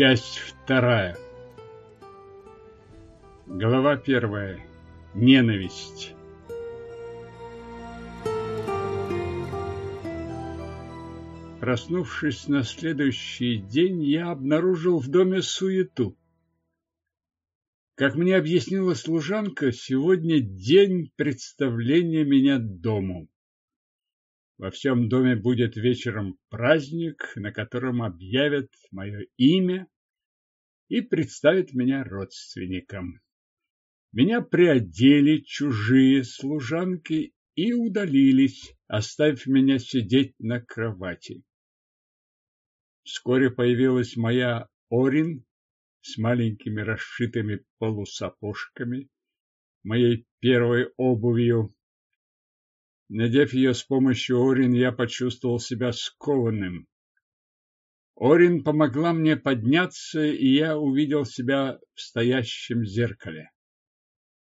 Часть вторая. Глава первая. Ненависть. Проснувшись на следующий день, я обнаружил в доме суету. Как мне объяснила служанка, сегодня день представления меня дому. Во всем доме будет вечером праздник, на котором объявят мое имя и представят меня родственникам. Меня приодели чужие служанки и удалились, оставив меня сидеть на кровати. Вскоре появилась моя Орин с маленькими расшитыми полусапожками, моей первой обувью, Надев ее с помощью Орин, я почувствовал себя скованным. Орин помогла мне подняться, и я увидел себя в стоящем зеркале.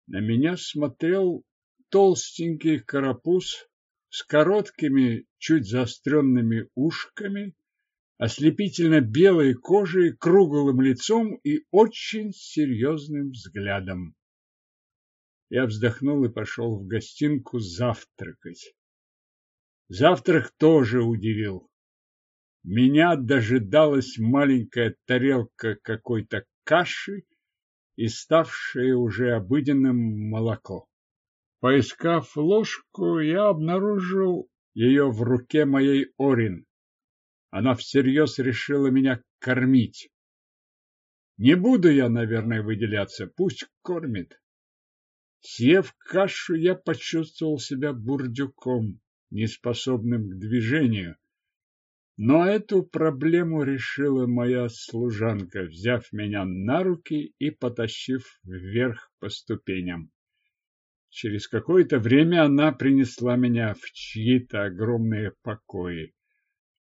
На меня смотрел толстенький карапуз с короткими, чуть заостренными ушками, ослепительно белой кожей, круглым лицом и очень серьезным взглядом. Я вздохнул и пошел в гостинку завтракать. Завтрак тоже удивил. Меня дожидалась маленькая тарелка какой-то каши и ставшее уже обыденным молоко. Поискав ложку, я обнаружил ее в руке моей Орин. Она всерьез решила меня кормить. Не буду я, наверное, выделяться, пусть кормит. Съев кашу, я почувствовал себя бурдюком, неспособным к движению. Но эту проблему решила моя служанка, взяв меня на руки и потащив вверх по ступеням. Через какое-то время она принесла меня в чьи-то огромные покои.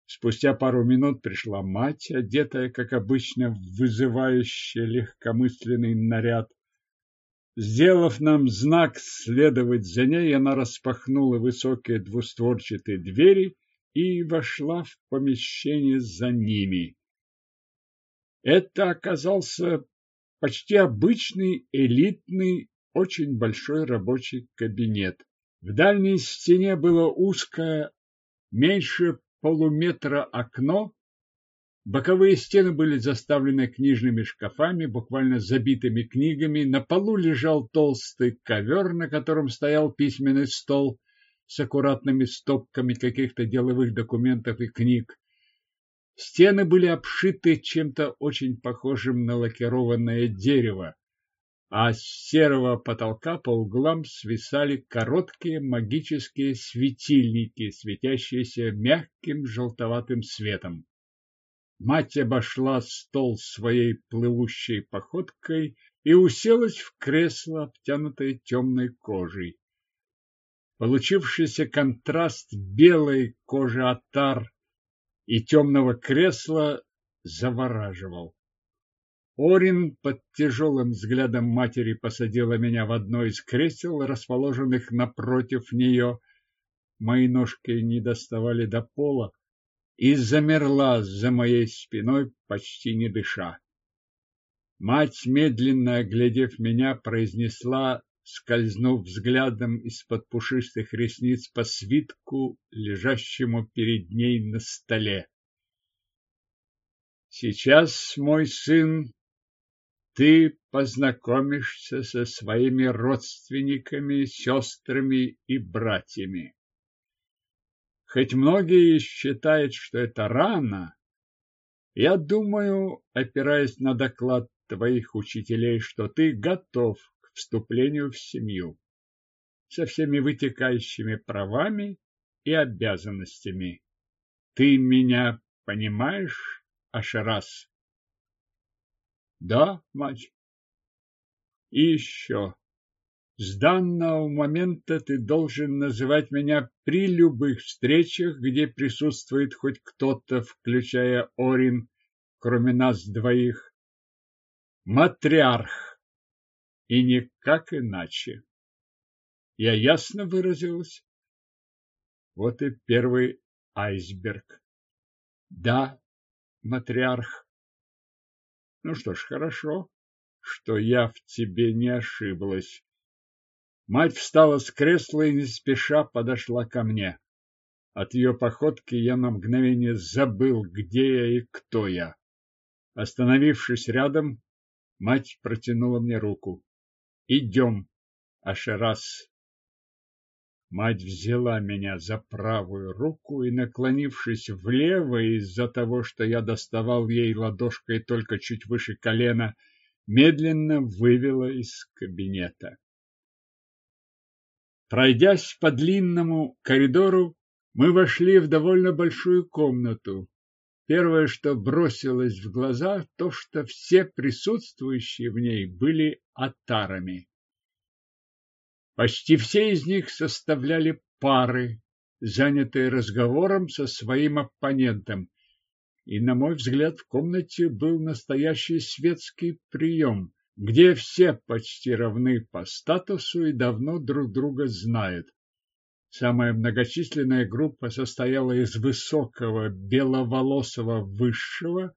Спустя пару минут пришла мать, одетая, как обычно, в вызывающий легкомысленный наряд. Сделав нам знак следовать за ней, она распахнула высокие двустворчатые двери и вошла в помещение за ними. Это оказался почти обычный, элитный, очень большой рабочий кабинет. В дальней стене было узкое, меньше полуметра окно, Боковые стены были заставлены книжными шкафами, буквально забитыми книгами. На полу лежал толстый ковер, на котором стоял письменный стол с аккуратными стопками каких-то деловых документов и книг. Стены были обшиты чем-то очень похожим на лакированное дерево, а с серого потолка по углам свисали короткие магические светильники, светящиеся мягким желтоватым светом. Мать обошла стол своей плывущей походкой и уселась в кресло, обтянутое темной кожей. Получившийся контраст белой кожи отар и темного кресла завораживал. Орин под тяжелым взглядом матери посадила меня в одно из кресел, расположенных напротив нее. Мои ножки не доставали до пола, и замерла за моей спиной, почти не дыша. Мать, медленно оглядев меня, произнесла, скользнув взглядом из-под пушистых ресниц по свитку, лежащему перед ней на столе. Сейчас, мой сын, ты познакомишься со своими родственниками, сестрами и братьями. Хоть многие считают, что это рано, я думаю, опираясь на доклад твоих учителей, что ты готов к вступлению в семью со всеми вытекающими правами и обязанностями. Ты меня понимаешь, Ашерас? Да, мать. И еще. С данного момента ты должен называть меня при любых встречах, где присутствует хоть кто-то, включая Орин, кроме нас двоих. Матриарх. И никак иначе. Я ясно выразилась? Вот и первый айсберг. Да, матриарх. Ну что ж, хорошо, что я в тебе не ошиблась. Мать встала с кресла и не спеша подошла ко мне. От ее походки я на мгновение забыл, где я и кто я. Остановившись рядом, мать протянула мне руку. «Идем, Ашерас!» Мать взяла меня за правую руку и, наклонившись влево из-за того, что я доставал ей ладошкой только чуть выше колена, медленно вывела из кабинета. Пройдясь по длинному коридору, мы вошли в довольно большую комнату. Первое, что бросилось в глаза, то, что все присутствующие в ней были атарами. Почти все из них составляли пары, занятые разговором со своим оппонентом. И, на мой взгляд, в комнате был настоящий светский прием, где все почти равны по статусу и давно друг друга знают. Самая многочисленная группа состояла из высокого беловолосого высшего,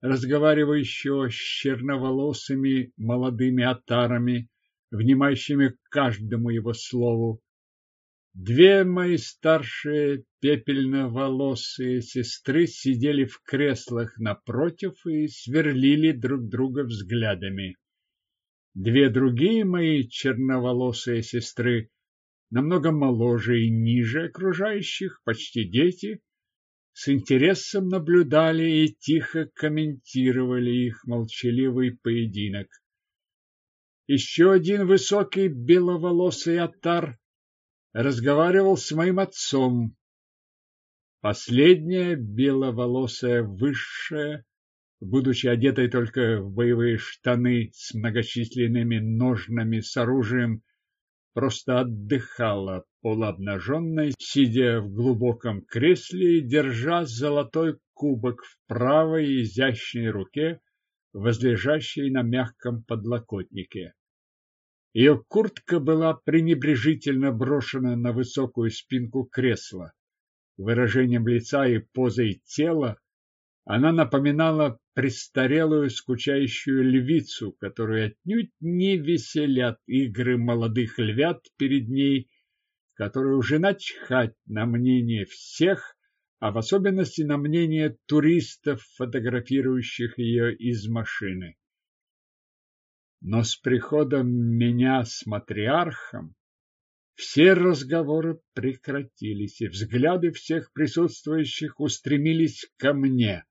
разговаривающего с черноволосыми молодыми атарами, внимающими каждому его слову. Две мои старшие пепельноволосые сестры сидели в креслах напротив и сверлили друг друга взглядами. Две другие мои черноволосые сестры, намного моложе и ниже окружающих, почти дети, с интересом наблюдали и тихо комментировали их молчаливый поединок. Еще один высокий беловолосый атар разговаривал с моим отцом. Последняя беловолосая высшая, будучи одетой только в боевые штаны с многочисленными ножнами с оружием, просто отдыхала полуобнаженной, сидя в глубоком кресле и держа золотой кубок в правой изящной руке, возлежащей на мягком подлокотнике. Ее куртка была пренебрежительно брошена на высокую спинку кресла. Выражением лица и позой тела она напоминала престарелую скучающую львицу, которую отнюдь не веселят игры молодых львят перед ней, которая уже начхать на мнение всех, а в особенности на мнение туристов, фотографирующих ее из машины. Но с приходом меня с матриархом все разговоры прекратились, и взгляды всех присутствующих устремились ко мне.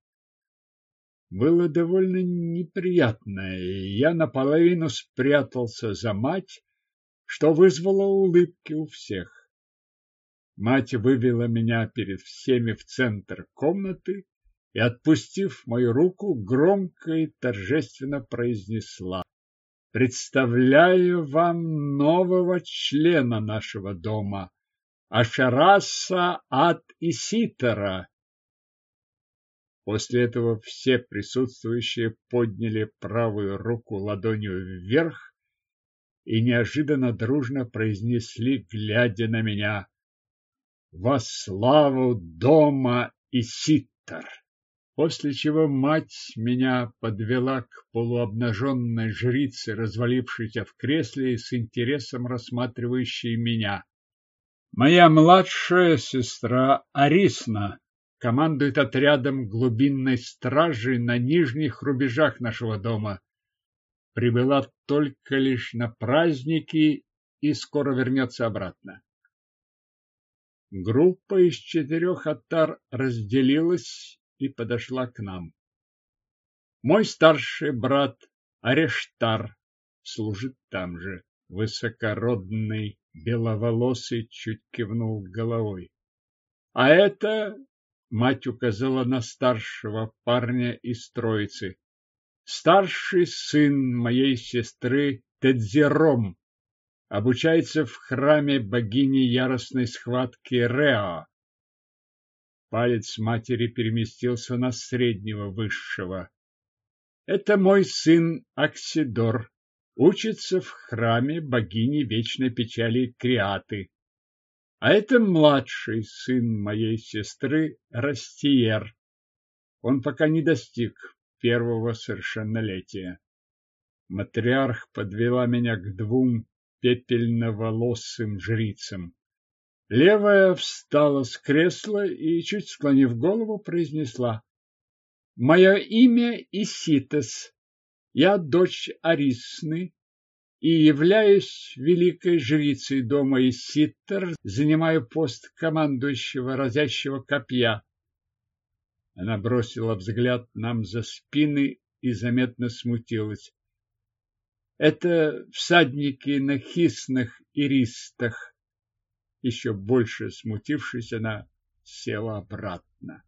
Было довольно неприятно, и я наполовину спрятался за мать, что вызвало улыбки у всех. Мать вывела меня перед всеми в центр комнаты и, отпустив мою руку, громко и торжественно произнесла представляю вам нового члена нашего дома, Ашараса от Иситера. После этого все присутствующие подняли правую руку ладонью вверх и неожиданно дружно произнесли, глядя на меня, «Во славу дома Иситер!» После чего мать меня подвела к полуобнаженной жрице, развалившейся в кресле и с интересом рассматривающей меня. Моя младшая сестра Арисна командует отрядом глубинной стражи на нижних рубежах нашего дома. Прибыла только лишь на праздники и скоро вернется обратно. Группа из четырех атар разделилась и подошла к нам. Мой старший брат Арештар служит там же. Высокородный, беловолосый, чуть кивнул головой. А это, мать указала на старшего парня из троицы, старший сын моей сестры Тедзером, обучается в храме богини яростной схватки Реа. Палец матери переместился на среднего высшего. Это мой сын Аксидор, учится в храме богини вечной печали Криаты. А это младший сын моей сестры Растиер. Он пока не достиг первого совершеннолетия. Матриарх подвела меня к двум пепельноволосым жрицам. Левая встала с кресла и, чуть склонив голову, произнесла. «Мое имя Иситес. Я дочь Арисны и являюсь великой жрицей дома Иситтер, занимаю пост командующего разящего копья». Она бросила взгляд нам за спины и заметно смутилась. Это всадники на хисных иристах. Еще больше смутившись, она села обратно.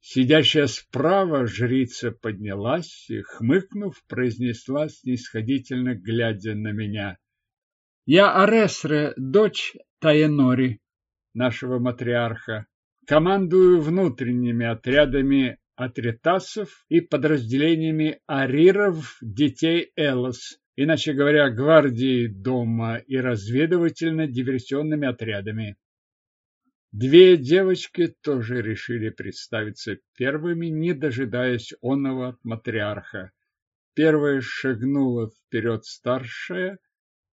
Сидящая справа жрица поднялась и, хмыкнув, произнесла снисходительно, глядя на меня. «Я Аресре, дочь Таенори, нашего матриарха. Командую внутренними отрядами атритасов и подразделениями ариров детей Элос иначе говоря, гвардии дома и разведывательно-диверсионными отрядами. Две девочки тоже решили представиться первыми, не дожидаясь оного от матриарха. Первая шагнула вперед старшая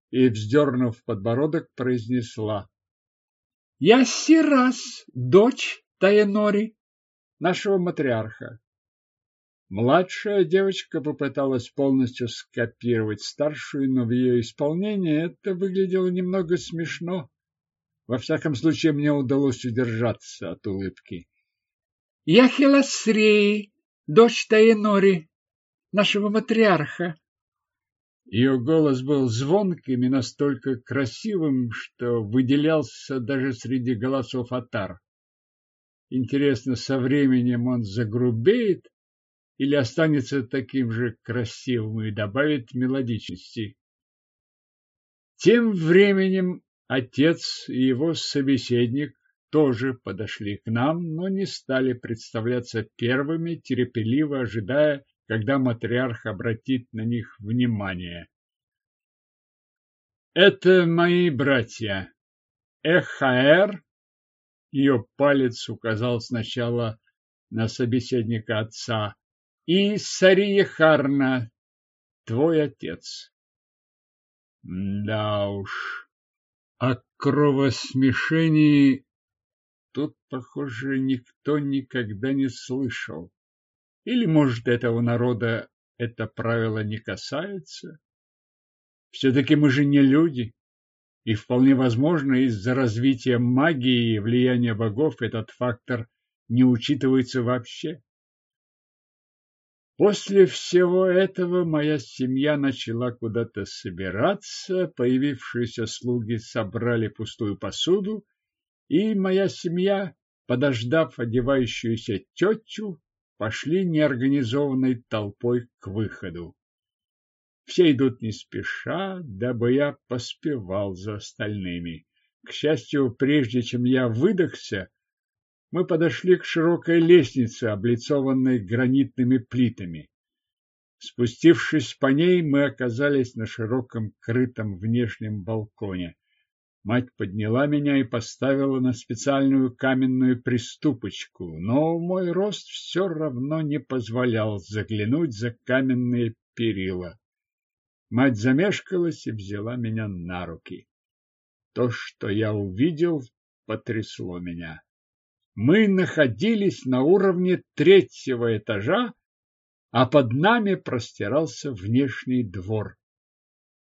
и, вздернув подбородок, произнесла. — Я Сирас, дочь Таенори, нашего матриарха. Младшая девочка попыталась полностью скопировать старшую, но в ее исполнении это выглядело немного смешно. Во всяком случае, мне удалось удержаться от улыбки. — Я Хеласрей, дочь Таинори, нашего матриарха. Ее голос был звонким и настолько красивым, что выделялся даже среди голосов атар. Интересно, со временем он загрубеет или останется таким же красивым и добавит мелодичности. Тем временем отец и его собеседник тоже подошли к нам, но не стали представляться первыми, терпеливо ожидая, когда матриарх обратит на них внимание. Это мои братья. Эхаэр, ее палец указал сначала на собеседника отца, и Сария твой отец. Да уж, о кровосмешении тут, похоже, никто никогда не слышал. Или, может, этого народа это правило не касается? Все-таки мы же не люди, и вполне возможно, из-за развития магии и влияния богов этот фактор не учитывается вообще. После всего этого моя семья начала куда-то собираться, появившиеся слуги собрали пустую посуду, и моя семья, подождав одевающуюся тетю, пошли неорганизованной толпой к выходу. Все идут не спеша, дабы я поспевал за остальными. К счастью, прежде чем я выдохся, мы подошли к широкой лестнице, облицованной гранитными плитами. Спустившись по ней, мы оказались на широком крытом внешнем балконе. Мать подняла меня и поставила на специальную каменную приступочку, но мой рост все равно не позволял заглянуть за каменные перила. Мать замешкалась и взяла меня на руки. То, что я увидел, потрясло меня мы находились на уровне третьего этажа, а под нами простирался внешний двор.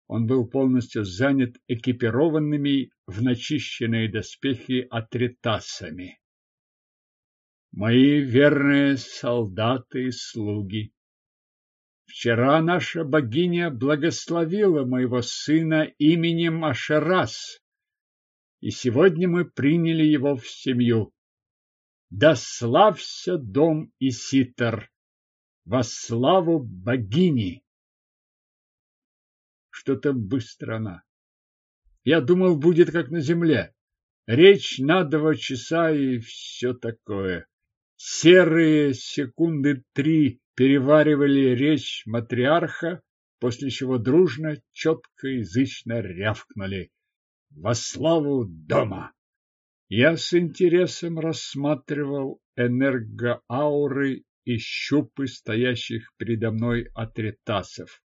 Он был полностью занят экипированными в начищенные доспехи атритасами. Мои верные солдаты и слуги. Вчера наша богиня благословила моего сына именем Ашерас, и сегодня мы приняли его в семью. Да славься дом Иситер во славу богини! Что-то быстро она. Я думал, будет как на земле. Речь на два часа и все такое. Серые секунды три переваривали речь матриарха, после чего дружно, четко, язычно рявкнули. Во славу дома! Я с интересом рассматривал энергоауры и щупы стоящих передо мной атритасов.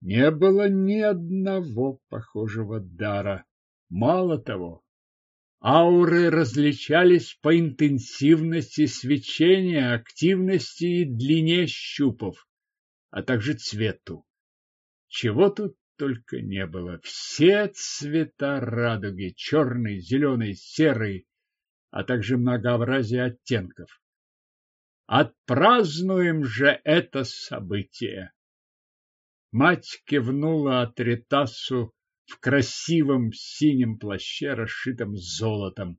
Не было ни одного похожего дара. Мало того, ауры различались по интенсивности свечения, активности и длине щупов, а также цвету. Чего тут только не было. Все цвета радуги – черный, зеленый, серый, а также многообразие оттенков. Отпразднуем же это событие. Мать кивнула Атритасу в красивом синем плаще, расшитом золотом.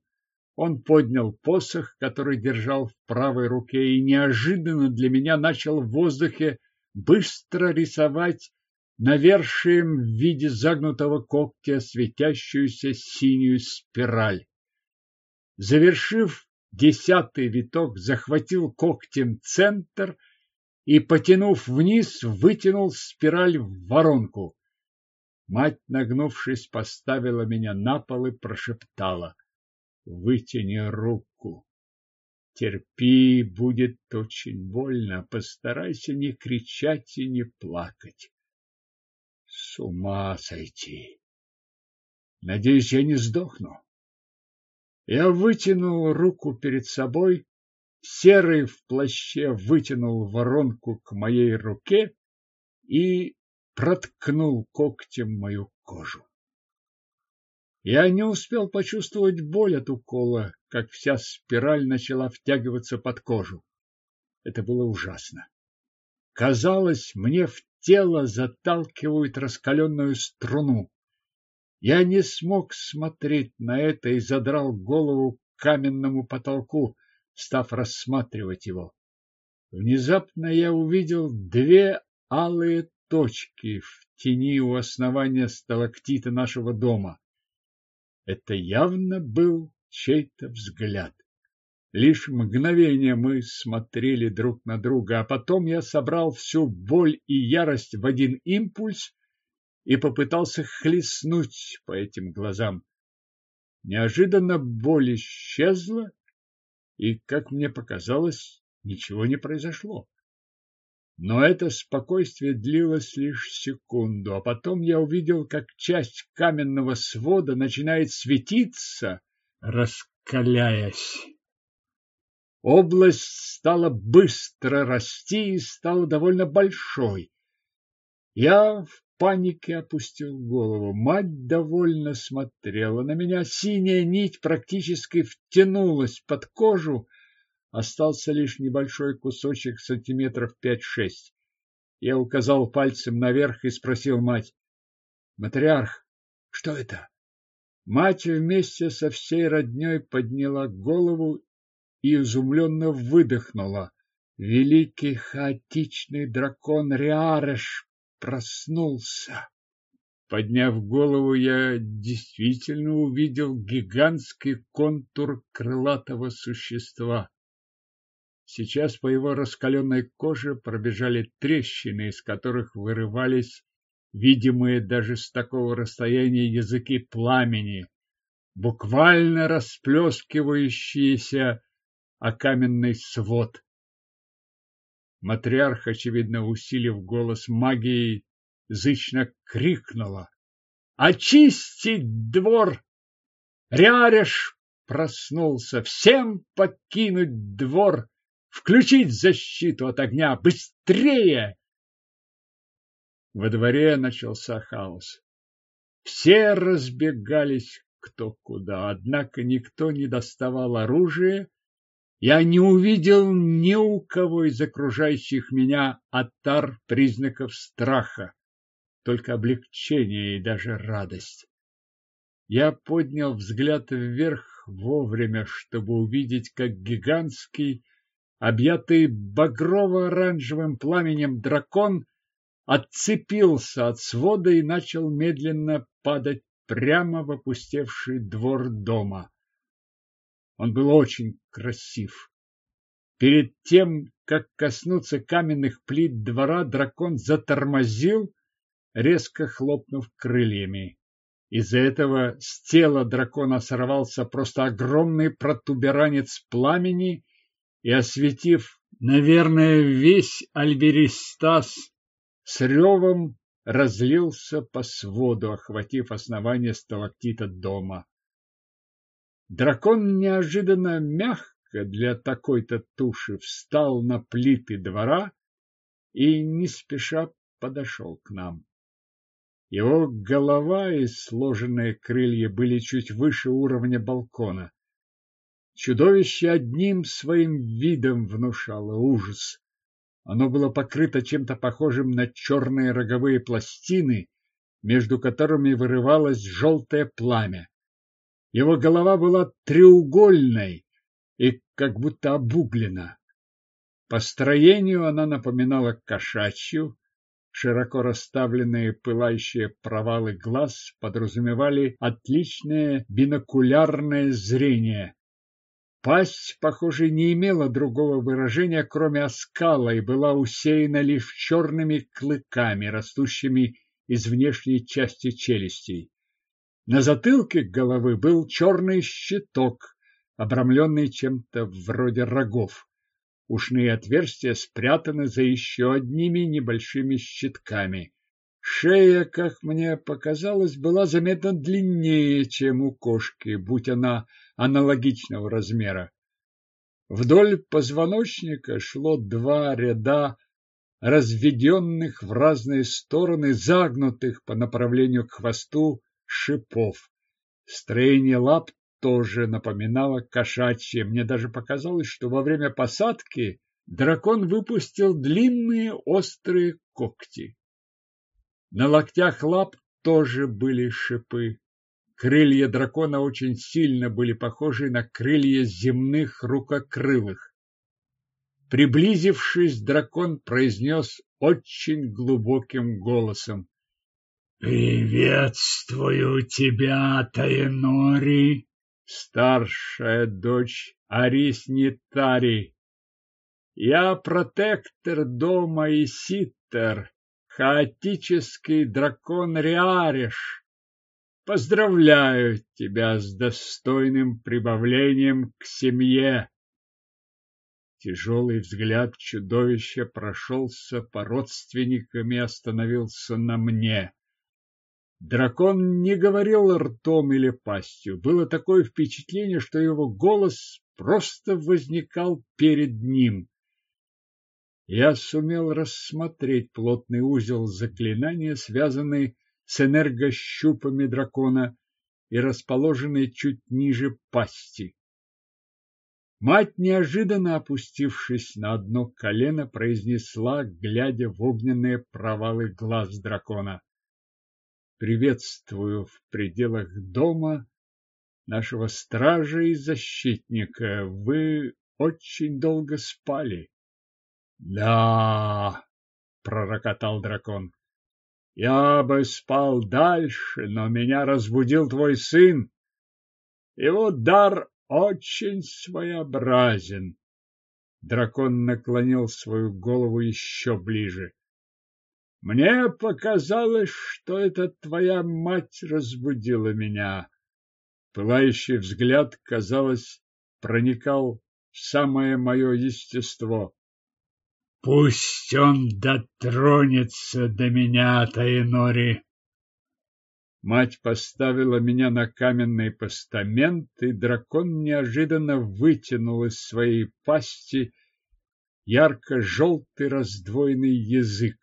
Он поднял посох, который держал в правой руке, и неожиданно для меня начал в воздухе быстро рисовать навершием в виде загнутого когтя светящуюся синюю спираль. Завершив десятый виток, захватил когтем центр и, потянув вниз, вытянул спираль в воронку. Мать, нагнувшись, поставила меня на пол и прошептала. Вытяни руку. Терпи, будет очень больно. Постарайся не кричать и не плакать. С ума сойти. Надеюсь, я не сдохну. Я вытянул руку перед собой, серый в плаще вытянул воронку к моей руке и проткнул когтем мою кожу. Я не успел почувствовать боль от укола, как вся спираль начала втягиваться под кожу. Это было ужасно. Казалось, мне в тело заталкивают раскаленную струну. Я не смог смотреть на это и задрал голову к каменному потолку, став рассматривать его. Внезапно я увидел две алые точки в тени у основания сталактита нашего дома. Это явно был чей-то взгляд. Лишь мгновение мы смотрели друг на друга, а потом я собрал всю боль и ярость в один импульс и попытался хлестнуть по этим глазам. Неожиданно боль исчезла, и, как мне показалось, ничего не произошло. Но это спокойствие длилось лишь секунду, а потом я увидел, как часть каменного свода начинает светиться, раскаляясь. Область стала быстро расти и стала довольно большой. Я в панике опустил голову. Мать довольно смотрела на меня. Синяя нить практически втянулась под кожу, Остался лишь небольшой кусочек сантиметров пять-шесть. Я указал пальцем наверх и спросил мать. «Матриарх, что это?» Мать вместе со всей родней подняла голову и изумленно выдохнула. Великий хаотичный дракон Риареш проснулся. Подняв голову, я действительно увидел гигантский контур крылатого существа. Сейчас по его раскаленной коже пробежали трещины, из которых вырывались видимые даже с такого расстояния языки пламени, буквально расплескивающиеся о каменный свод. Матриарх, очевидно, усилив голос магией, зычно крикнула. «Очистить двор! Ряреш проснулся! Всем покинуть двор!» Включить защиту от огня! Быстрее! Во дворе начался хаос. Все разбегались кто куда, однако никто не доставал оружия. Я не увидел ни у кого из окружающих меня отар признаков страха, только облегчение и даже радость. Я поднял взгляд вверх вовремя, чтобы увидеть, как гигантский объятый багрово-оранжевым пламенем дракон отцепился от свода и начал медленно падать прямо в опустевший двор дома. Он был очень красив. Перед тем, как коснуться каменных плит двора, дракон затормозил, резко хлопнув крыльями. Из-за этого с тела дракона сорвался просто огромный протуберанец пламени и, осветив Наверное, весь Альберистас с ревом разлился по своду, охватив основание сталактита дома. Дракон неожиданно мягко для такой-то туши встал на плиты двора и не спеша подошел к нам. Его голова и сложенные крылья были чуть выше уровня балкона. Чудовище одним своим видом внушало ужас. Оно было покрыто чем-то похожим на черные роговые пластины, между которыми вырывалось желтое пламя. Его голова была треугольной и как будто обуглена. По строению она напоминала кошачью, Широко расставленные пылающие провалы глаз подразумевали отличное бинокулярное зрение. Пасть, похоже, не имела другого выражения, кроме оскала, и была усеяна лишь черными клыками, растущими из внешней части челюстей. На затылке головы был черный щиток, обрамленный чем-то вроде рогов. Ушные отверстия спрятаны за еще одними небольшими щитками. Шея, как мне показалось, была заметно длиннее, чем у кошки, будь она аналогичного размера. Вдоль позвоночника шло два ряда разведенных в разные стороны, загнутых по направлению к хвосту шипов. Строение лап тоже напоминала кошачье. Мне даже показалось, что во время посадки дракон выпустил длинные острые когти. На локтях лап тоже были шипы. Крылья дракона очень сильно были похожи на крылья земных рукокрылых. Приблизившись, дракон произнес очень глубоким голосом. «Приветствую тебя, Таенори!» старшая дочь Ариснитари. Я протектор дома и ситтер, хаотический дракон Риариш. Поздравляю тебя с достойным прибавлением к семье. Тяжелый взгляд чудовища прошелся по родственникам и остановился на мне. Дракон не говорил ртом или пастью. Было такое впечатление, что его голос просто возникал перед ним. Я сумел рассмотреть плотный узел заклинания, связанный с энергощупами дракона и расположенный чуть ниже пасти. Мать, неожиданно опустившись на одно колено, произнесла, глядя в огненные провалы глаз дракона приветствую в пределах дома нашего стража и защитника. Вы очень долго спали. Да, пророкотал дракон. Я бы спал дальше, но меня разбудил твой сын. Его дар очень своеобразен. Дракон наклонил свою голову еще ближе. Мне показалось, что это твоя мать разбудила меня. Пылающий взгляд, казалось, проникал в самое мое естество. Пусть он дотронется до меня, Таинори. Мать поставила меня на каменный постамент, и дракон неожиданно вытянул из своей пасти ярко-желтый раздвоенный язык.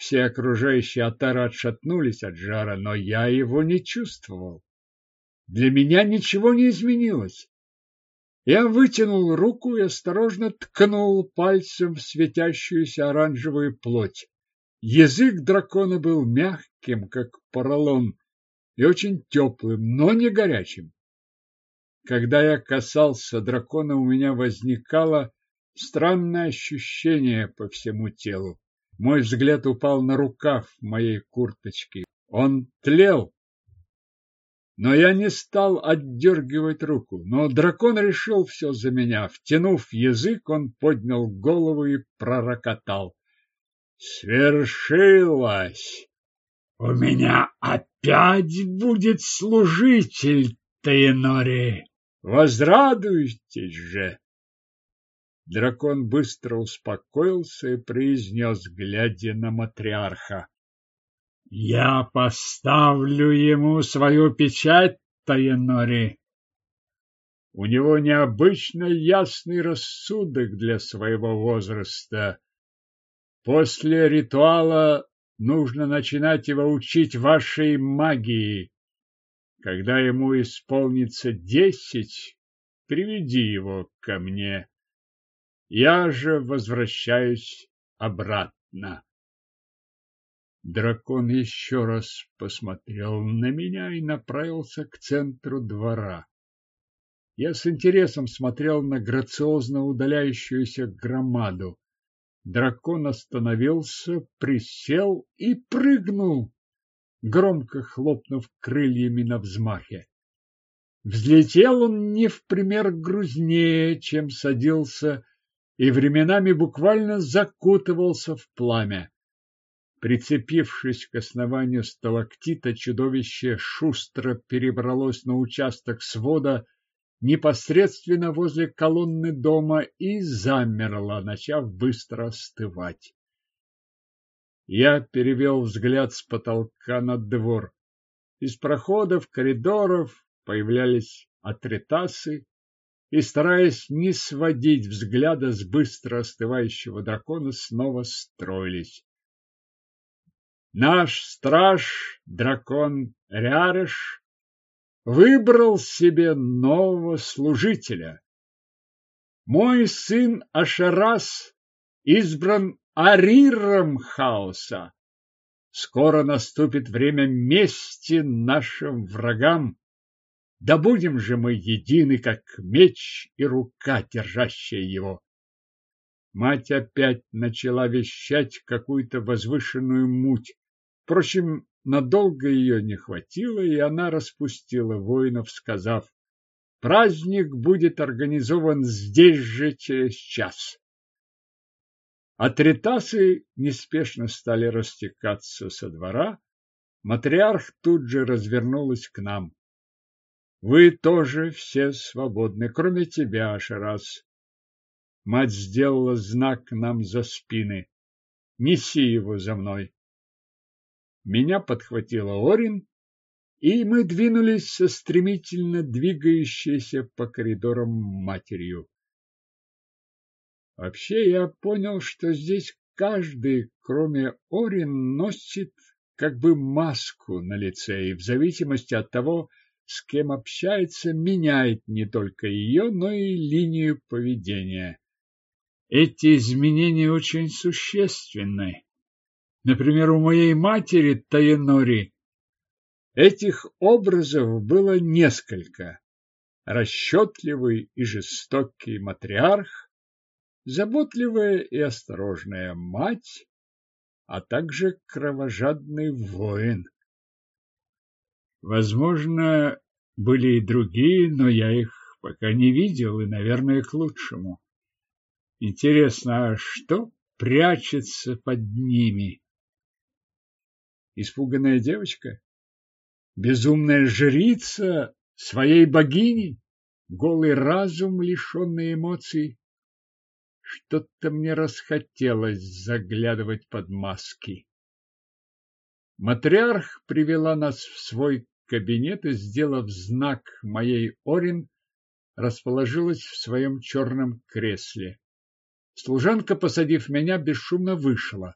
Все окружающие отары отшатнулись от жара, но я его не чувствовал. Для меня ничего не изменилось. Я вытянул руку и осторожно ткнул пальцем в светящуюся оранжевую плоть. Язык дракона был мягким, как поролон, и очень теплым, но не горячим. Когда я касался дракона, у меня возникало странное ощущение по всему телу. Мой взгляд упал на рукав моей курточки. Он тлел. Но я не стал отдергивать руку. Но дракон решил все за меня. Втянув язык, он поднял голову и пророкотал. Свершилось! У меня опять будет служитель, Тейнори. Возрадуйтесь же! Дракон быстро успокоился и произнес, глядя на матриарха. Я поставлю ему свою печать, Таенори. У него необычно ясный рассудок для своего возраста. После ритуала нужно начинать его учить вашей магии. Когда ему исполнится десять, приведи его ко мне. Я же возвращаюсь обратно. Дракон еще раз посмотрел на меня и направился к центру двора. Я с интересом смотрел на грациозно удаляющуюся громаду. Дракон остановился, присел и прыгнул, громко хлопнув крыльями на взмахе. Взлетел он не в пример грузнее, чем садился, и временами буквально закутывался в пламя. Прицепившись к основанию сталактита, чудовище шустро перебралось на участок свода непосредственно возле колонны дома и замерло, начав быстро остывать. Я перевел взгляд с потолка на двор. Из проходов, коридоров появлялись атритасы, и, стараясь не сводить взгляда с быстро остывающего дракона, снова строились. Наш страж, дракон Рярыш, выбрал себе нового служителя. Мой сын Ашарас избран Ариром хаоса. Скоро наступит время мести нашим врагам. Да будем же мы едины, как меч и рука, держащая его. Мать опять начала вещать какую-то возвышенную муть. Впрочем, надолго ее не хватило, и она распустила воинов, сказав, праздник будет организован здесь же через час. Атритасы неспешно стали растекаться со двора. Матриарх тут же развернулась к нам. Вы тоже все свободны, кроме тебя, Ашарас. Мать сделала знак нам за спины. Неси его за мной. Меня подхватила Орин, и мы двинулись со стремительно двигающейся по коридорам матерью. Вообще я понял, что здесь каждый, кроме Орин, носит как бы маску на лице, и в зависимости от того, с кем общается, меняет не только ее, но и линию поведения. Эти изменения очень существенны. Например, у моей матери Таенори этих образов было несколько. Расчетливый и жестокий матриарх, заботливая и осторожная мать, а также кровожадный воин. Возможно, были и другие, но я их пока не видел, и, наверное, к лучшему. Интересно, а что прячется под ними? Испуганная девочка? Безумная жрица своей богини? Голый разум, лишенный эмоций? Что-то мне расхотелось заглядывать под маски. Матриарх привела нас в свой кабинет и, сделав знак моей Орин, расположилась в своем черном кресле. Служанка, посадив меня, бесшумно вышла.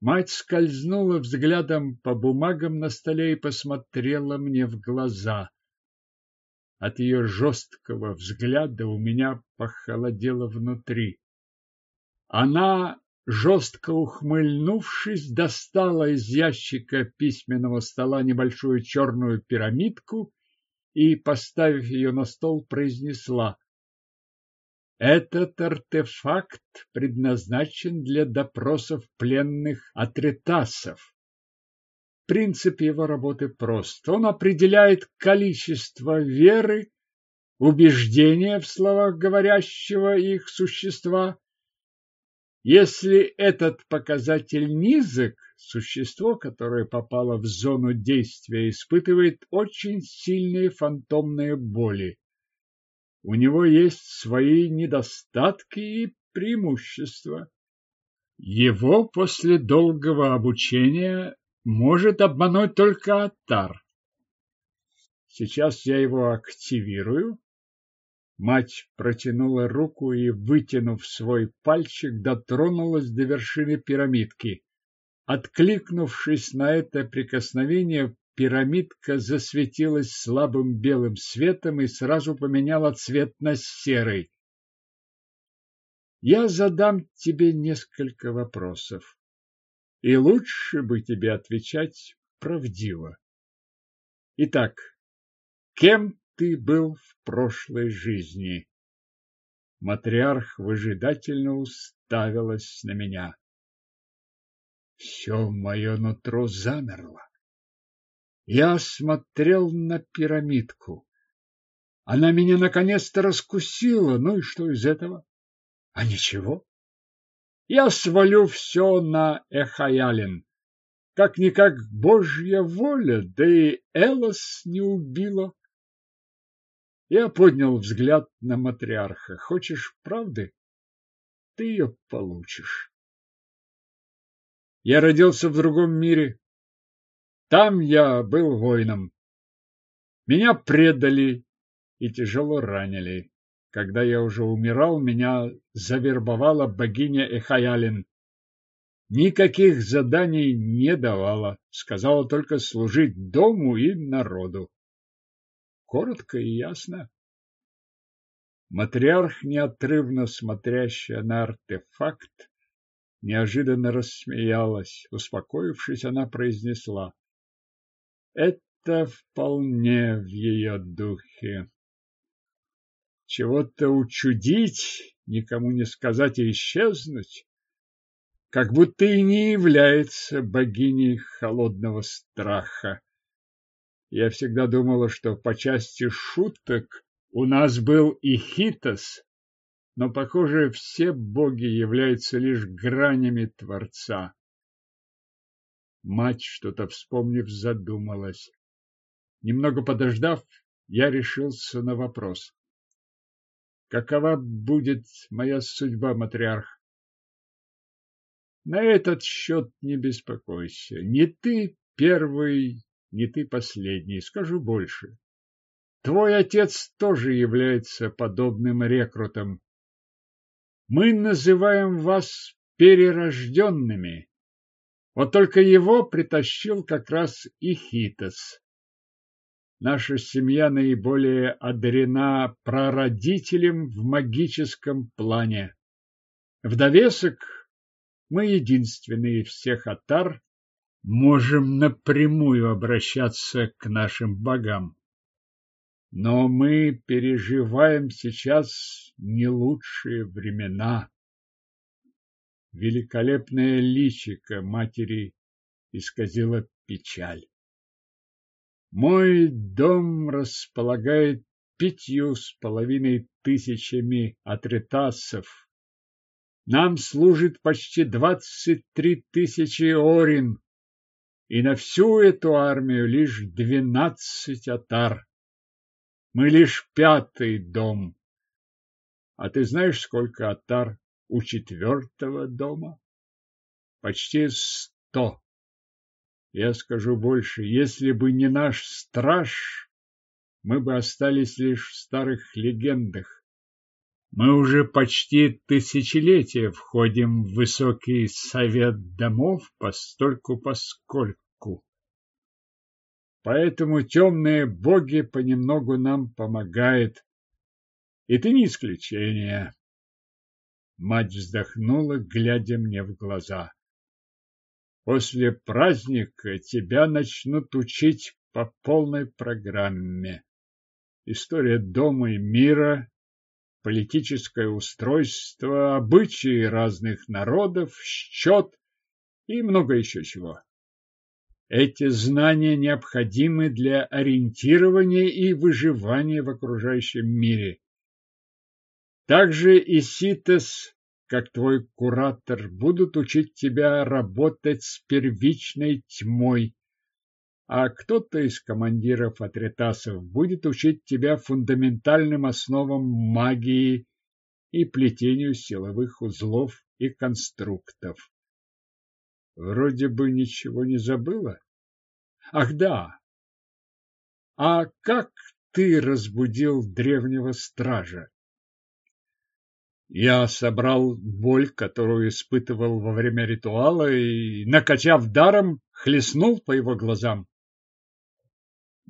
Мать скользнула взглядом по бумагам на столе и посмотрела мне в глаза. От ее жесткого взгляда у меня похолодело внутри. Она, жестко ухмыльнувшись, достала из ящика письменного стола небольшую черную пирамидку и, поставив ее на стол, произнесла этот артефакт предназначен для допросов пленных атритасов. Принцип его работы прост. Он определяет количество веры, убеждения в словах говорящего их существа. Если этот показатель низок, существо, которое попало в зону действия, испытывает очень сильные фантомные боли. у него есть свои недостатки и преимущества. Его после долгого обучения может обмануть только Атар. Сейчас я его активирую. Мать протянула руку и, вытянув свой пальчик, дотронулась до вершины пирамидки. Откликнувшись на это прикосновение, пирамидка засветилась слабым белым светом и сразу поменяла цвет на серый. Я задам тебе несколько вопросов, и лучше бы тебе отвечать правдиво. Итак, Кем ты был в прошлой жизни? Матриарх выжидательно уставилась на меня. Все мое нутро замерло. Я смотрел на пирамидку. Она меня наконец-то раскусила. Ну и что из этого? А ничего. Я свалю все на Эхаялин. Как-никак Божья воля, да и Элос не убила. Я поднял взгляд на матриарха. Хочешь правды? Ты ее получишь. Я родился в другом мире. Там я был воином. Меня предали и тяжело ранили. Когда я уже умирал, меня завербовала богиня Эхаялин. Никаких заданий не давала, сказала только служить дому и народу. Коротко и ясно. Матриарх, неотрывно смотрящая на артефакт, неожиданно рассмеялась. Успокоившись, она произнесла. Это вполне в ее духе. Чего-то учудить, никому не сказать и исчезнуть, как будто и не является богиней холодного страха. Я всегда думала, что по части шуток у нас был и Хитос, но, похоже, все боги являются лишь гранями Творца. Мать, что-то вспомнив, задумалась. Немного подождав, я решился на вопрос. Какова будет моя судьба, матриарх? На этот счет не беспокойся. Не ты первый, не ты последний, скажу больше. Твой отец тоже является подобным рекрутом. Мы называем вас перерожденными. Вот только его притащил как раз и Хитос. Наша семья наиболее одарена прародителем в магическом плане. В довесок мы единственные всех атар, можем напрямую обращаться к нашим богам. Но мы переживаем сейчас не лучшие времена. Великолепное личико матери исказила печаль. Мой дом располагает пятью с половиной тысячами атритасов. Нам служит почти двадцать три тысячи орин, и на всю эту армию лишь двенадцать атар. Мы лишь пятый дом. А ты знаешь, сколько атар у четвертого дома? Почти сто. Я скажу больше, если бы не наш страж, мы бы остались лишь в старых легендах. Мы уже почти тысячелетия входим в высокий совет домов постольку поскольку. Поэтому темные боги понемногу нам помогают. И ты не исключение. Мать вздохнула, глядя мне в глаза. После праздника тебя начнут учить по полной программе. История дома и мира, политическое устройство, обычаи разных народов, счет и много еще чего. Эти знания необходимы для ориентирования и выживания в окружающем мире. Также и СИТЕС, как твой куратор, будут учить тебя работать с первичной тьмой, а кто-то из командиров атритасов будет учить тебя фундаментальным основам магии и плетению силовых узлов и конструктов. Вроде бы ничего не забыла. Ах да! А как ты разбудил древнего стража? Я собрал боль, которую испытывал во время ритуала, и, накачав даром, хлестнул по его глазам.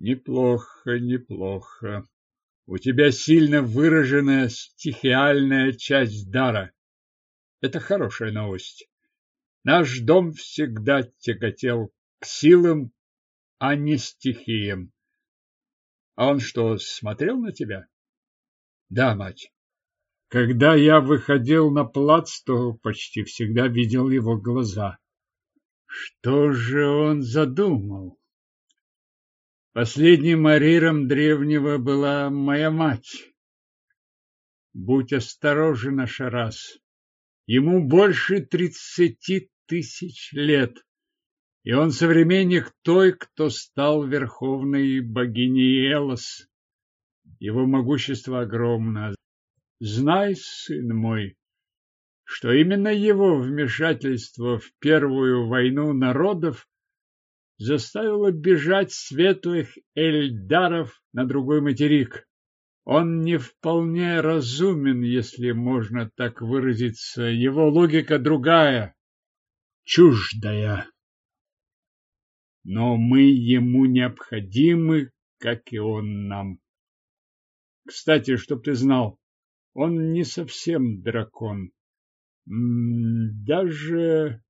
Неплохо, неплохо. У тебя сильно выраженная стихиальная часть дара. Это хорошая новость. Наш дом всегда тяготел к силам, а не стихиям. А он что, смотрел на тебя? Да, мать. Когда я выходил на плац, то почти всегда видел его глаза. Что же он задумал? Последним мариром древнего была моя мать. Будь осторожен, Ашарас. Ему больше тридцати тысяч лет, и он современник той, кто стал верховной богиней Элос. Его могущество огромно. Знай, сын мой, что именно его вмешательство в первую войну народов заставило бежать светлых эльдаров на другой материк. Он не вполне разумен, если можно так выразиться. Его логика другая, чуждая. Но мы ему необходимы, как и он нам. Кстати, чтоб ты знал, он не совсем дракон. Даже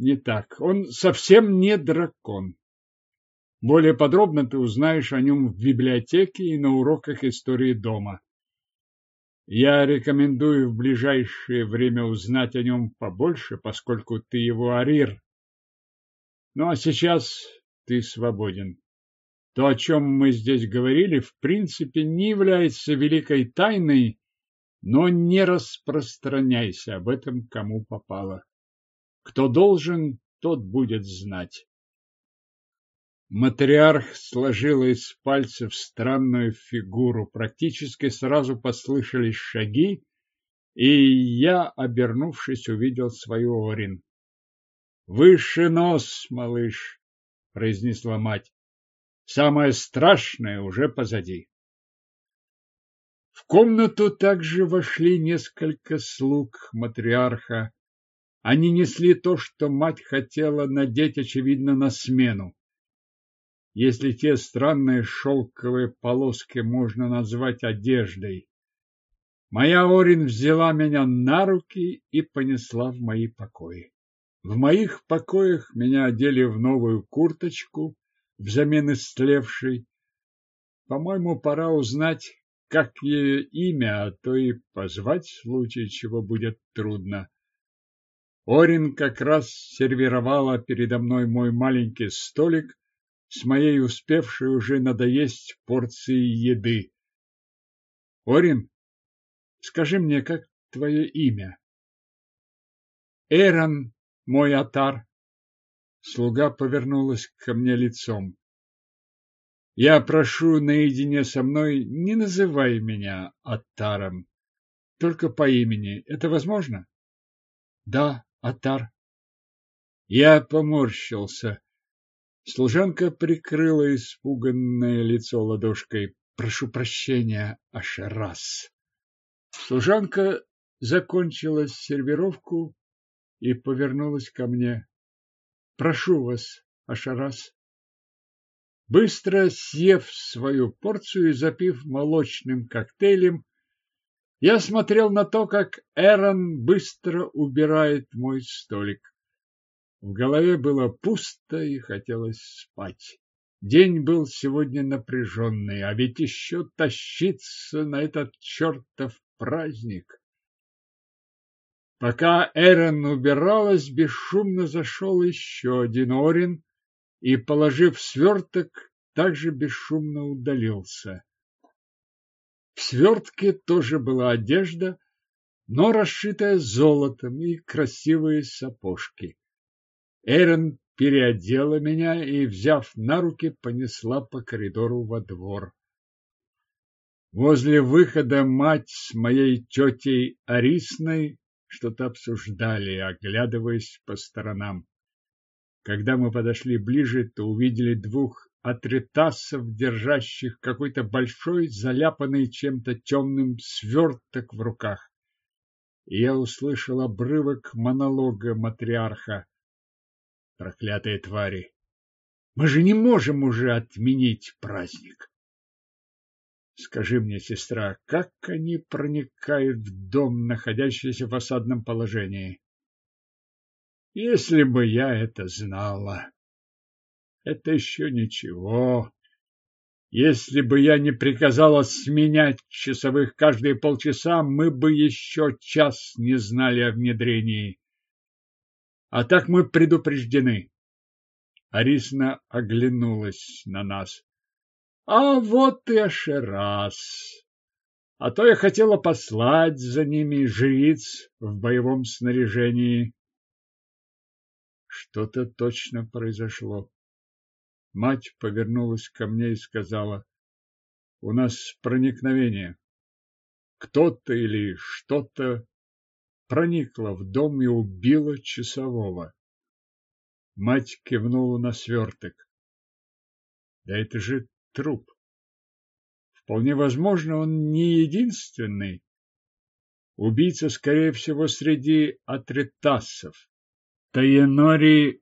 не так. Он совсем не дракон. Более подробно ты узнаешь о нем в библиотеке и на уроках истории дома. Я рекомендую в ближайшее время узнать о нем побольше, поскольку ты его арир. Ну а сейчас ты свободен. То, о чем мы здесь говорили, в принципе не является великой тайной, но не распространяйся об этом, кому попало. Кто должен, тот будет знать. Матриарх сложила из пальцев странную фигуру. Практически сразу послышались шаги, и я, обернувшись, увидел свою Орин. «Выше нос, малыш!» — произнесла мать. «Самое страшное уже позади». В комнату также вошли несколько слуг матриарха. Они несли то, что мать хотела надеть, очевидно, на смену. Если те странные шелковые полоски можно назвать одеждой. Моя Орин взяла меня на руки и понесла в мои покои. В моих покоях меня одели в новую курточку взамен истлевшей. По-моему, пора узнать, как ее имя, а то и позвать в случае чего будет трудно. Орин как раз сервировала передо мной мой маленький столик с моей успевшей уже надоесть порцией еды. Орин, скажи мне, как твое имя? Эрон, мой атар. Слуга повернулась ко мне лицом. Я прошу наедине со мной, не называй меня Аттаром, только по имени. Это возможно? Да, Аттар. Я поморщился. Служанка прикрыла испуганное лицо ладошкой. Прошу прощения, Ашерас. Служанка закончила сервировку и повернулась ко мне. Прошу вас, Ашарас. Быстро съев свою порцию и запив молочным коктейлем, я смотрел на то, как Эрон быстро убирает мой столик. В голове было пусто и хотелось спать. День был сегодня напряженный, а ведь еще тащиться на этот чертов праздник. Пока Эрон убиралась, бесшумно зашел еще один Орин и, положив сверток, также бесшумно удалился. В свертке тоже была одежда, но расшитая золотом и красивые сапожки. Эрен переодела меня и, взяв на руки, понесла по коридору во двор. Возле выхода мать с моей тетей Арисной что-то обсуждали, оглядываясь по сторонам. Когда мы подошли ближе, то увидели двух атритасов, держащих какой-то большой, заляпанный чем-то темным сверток в руках. И я услышал обрывок монолога матриарха. Проклятые твари! Мы же не можем уже отменить праздник. Скажи мне, сестра, как они проникают в дом, находящийся в осадном положении? Если бы я это знала. Это еще ничего. Если бы я не приказала сменять часовых каждые полчаса, мы бы еще час не знали о внедрении. А так мы предупреждены. Арисна оглянулась на нас. А вот и Ашерас. А то я хотела послать за ними жриц в боевом снаряжении. Что-то точно произошло. Мать повернулась ко мне и сказала, у нас проникновение. Кто-то или что-то проникло в дом и убило часового. Мать кивнула на сверток. Да это же труп. Вполне возможно, он не единственный. Убийца, скорее всего, среди атритасов. Таенори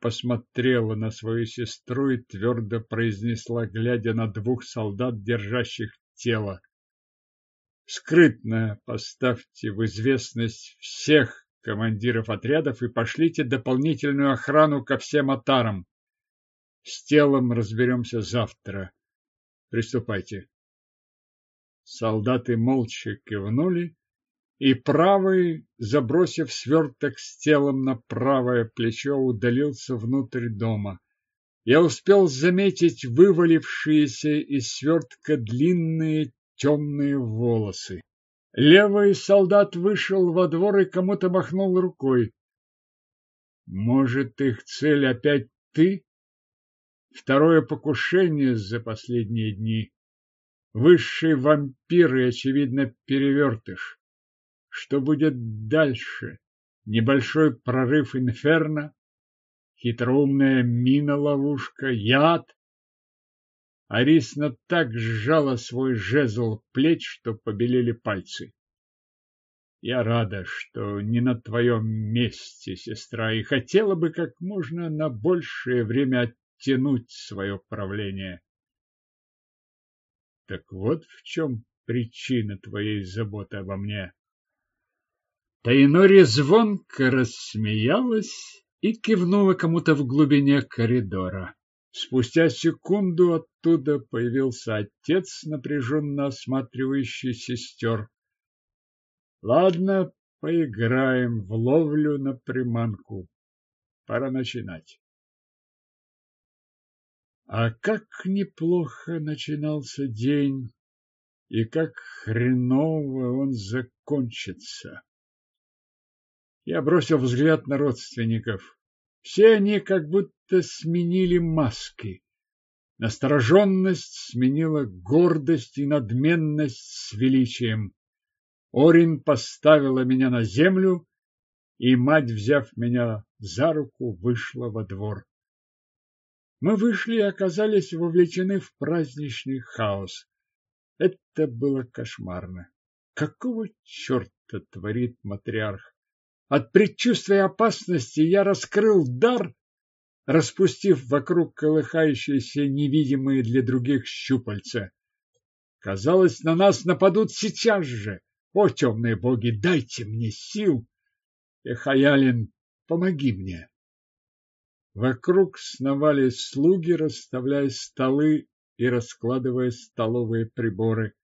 посмотрела на свою сестру и твердо произнесла, глядя на двух солдат, держащих тело. Скрытно поставьте в известность всех командиров отрядов и пошлите дополнительную охрану ко всем атарам. С телом разберемся завтра. Приступайте. Солдаты молча кивнули и правый, забросив сверток с телом на правое плечо, удалился внутрь дома. Я успел заметить вывалившиеся из свертка длинные темные волосы. Левый солдат вышел во двор и кому-то махнул рукой. Может, их цель опять ты? Второе покушение за последние дни. Высший вампир и, очевидно, перевертыш. Что будет дальше? Небольшой прорыв инферно? Хитроумная мина-ловушка? Яд? Арисна так сжала свой жезл плеч, что побелели пальцы. Я рада, что не на твоем месте, сестра, и хотела бы как можно на большее время оттянуть свое правление. Так вот в чем причина твоей заботы обо мне. Тайнори звонко рассмеялась и кивнула кому-то в глубине коридора. Спустя секунду оттуда появился отец, напряженно осматривающий сестер. Ладно, поиграем в ловлю на приманку. Пора начинать. А как неплохо начинался день, и как хреново он закончится. Я бросил взгляд на родственников. Все они как будто сменили маски. Настороженность сменила гордость и надменность с величием. Орин поставила меня на землю, и мать, взяв меня за руку, вышла во двор. Мы вышли и оказались вовлечены в праздничный хаос. Это было кошмарно. Какого черта творит матриарх? От предчувствия опасности я раскрыл дар, распустив вокруг колыхающиеся невидимые для других щупальца. Казалось, на нас нападут сейчас же. О, темные боги, дайте мне сил! Эхаялин, помоги мне. Вокруг сновали слуги, расставляя столы и раскладывая столовые приборы.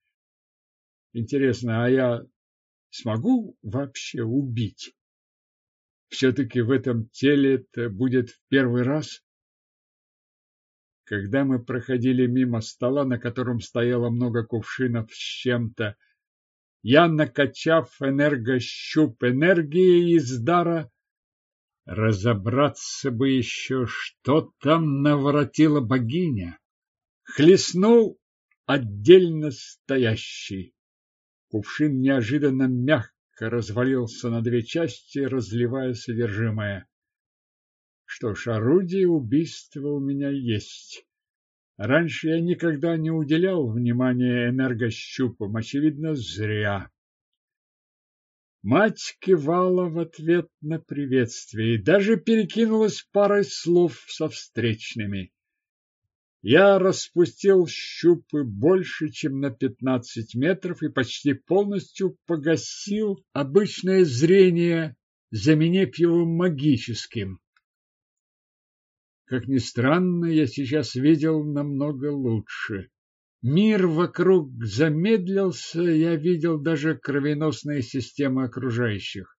Интересно, а я смогу вообще убить? Все-таки в этом теле это будет в первый раз. Когда мы проходили мимо стола, на котором стояло много кувшинов с чем-то, я, накачав энергощуп энергии из дара, Разобраться бы еще, что там наворотила богиня. Хлестнул отдельно стоящий. Кувшин неожиданно мягко развалился на две части, разливая содержимое. Что ж, орудие убийства у меня есть. Раньше я никогда не уделял внимания энергощупам, очевидно, зря. Мать кивала в ответ на приветствие и даже перекинулась парой слов со встречными. Я распустил щупы больше, чем на пятнадцать метров и почти полностью погасил обычное зрение, заменив его магическим. Как ни странно, я сейчас видел намного лучше. Мир вокруг замедлился, я видел даже кровеносные системы окружающих.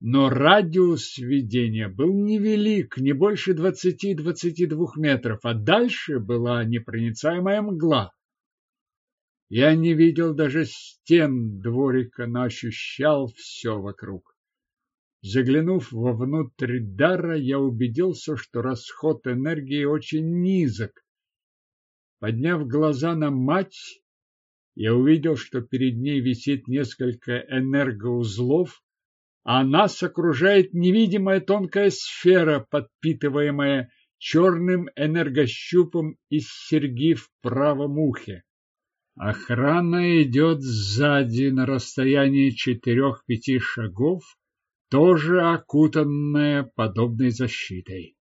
Но радиус видения был невелик, не больше 20-22 метров, а дальше была непроницаемая мгла. Я не видел даже стен дворика, но ощущал все вокруг. Заглянув вовнутрь дара, я убедился, что расход энергии очень низок. Подняв глаза на мать, я увидел, что перед ней висит несколько энергоузлов, а нас окружает невидимая тонкая сфера, подпитываемая черным энергощупом из серьги в правом ухе. Охрана идет сзади на расстоянии четырех-пяти шагов, тоже окутанная подобной защитой.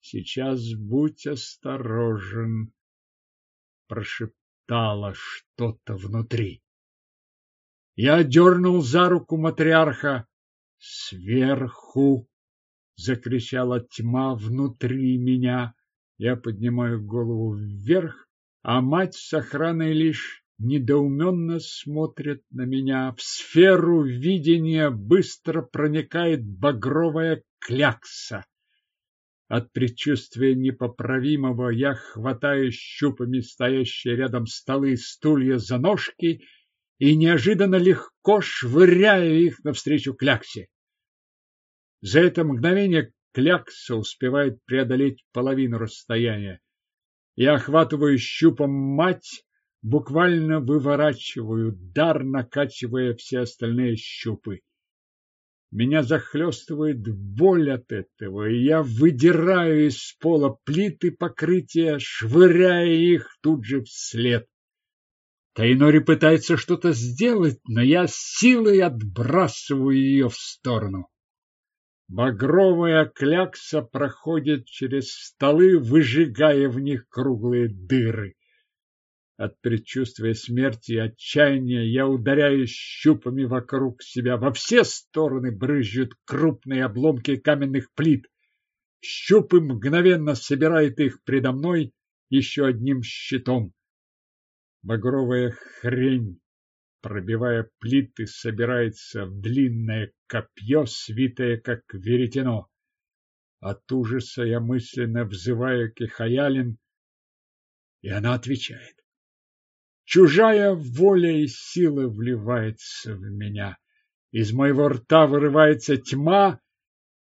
Сейчас будь осторожен, прошептала что-то внутри. Я дернул за руку матриарха. Сверху закричала тьма внутри меня. Я поднимаю голову вверх, а мать с охраной лишь недоуменно смотрит на меня. В сферу видения быстро проникает багровая клякса. От предчувствия непоправимого я хватаю щупами стоящие рядом столы и стулья за ножки и неожиданно легко швыряю их навстречу кляксе. За это мгновение клякса успевает преодолеть половину расстояния. Я охватываю щупом мать, буквально выворачиваю дар, накачивая все остальные щупы. Меня захлестывает боль от этого, и я выдираю из пола плиты покрытия, швыряя их тут же вслед. Тайнори пытается что-то сделать, но я силой отбрасываю ее в сторону. Багровая клякса проходит через столы, выжигая в них круглые дыры. От предчувствия смерти и отчаяния я ударяю щупами вокруг себя. Во все стороны брызжут крупные обломки каменных плит. Щупы мгновенно собирают их предо мной еще одним щитом. Багровая хрень, пробивая плиты, собирается в длинное копье, свитое как веретено. От ужаса я мысленно взываю Кихаялин, и она отвечает. Чужая воля и сила вливается в меня. Из моего рта вырывается тьма,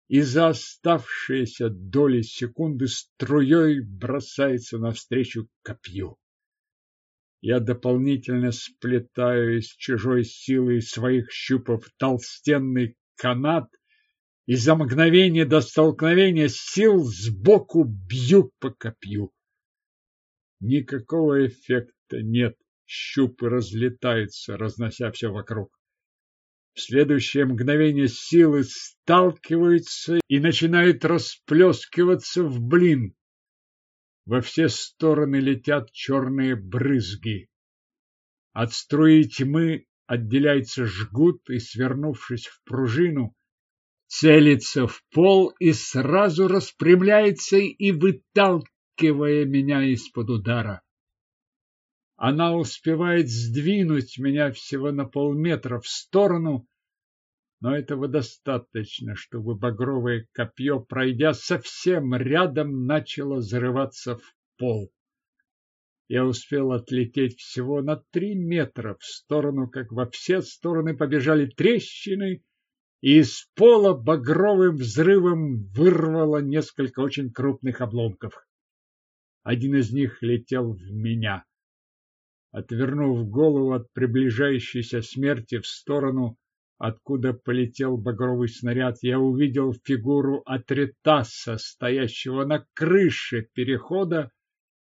и за оставшиеся доли секунды струей бросается навстречу копью. Я дополнительно сплетаю из чужой силы своих щупов толстенный канат и за мгновение до столкновения сил сбоку бью по копью. Никакого эффекта нет щупы разлетаются, разнося все вокруг. В следующее мгновение силы сталкиваются и начинают расплескиваться в блин. Во все стороны летят черные брызги. От струи тьмы отделяется жгут и, свернувшись в пружину, целится в пол и сразу распрямляется и выталкивая меня из-под удара. Она успевает сдвинуть меня всего на полметра в сторону, но этого достаточно, чтобы багровое копье, пройдя совсем рядом, начало зарываться в пол. Я успел отлететь всего на три метра в сторону, как во все стороны побежали трещины, и из пола багровым взрывом вырвало несколько очень крупных обломков. Один из них летел в меня. Отвернув голову от приближающейся смерти в сторону, откуда полетел багровый снаряд, я увидел фигуру Атритаса, стоящего на крыше перехода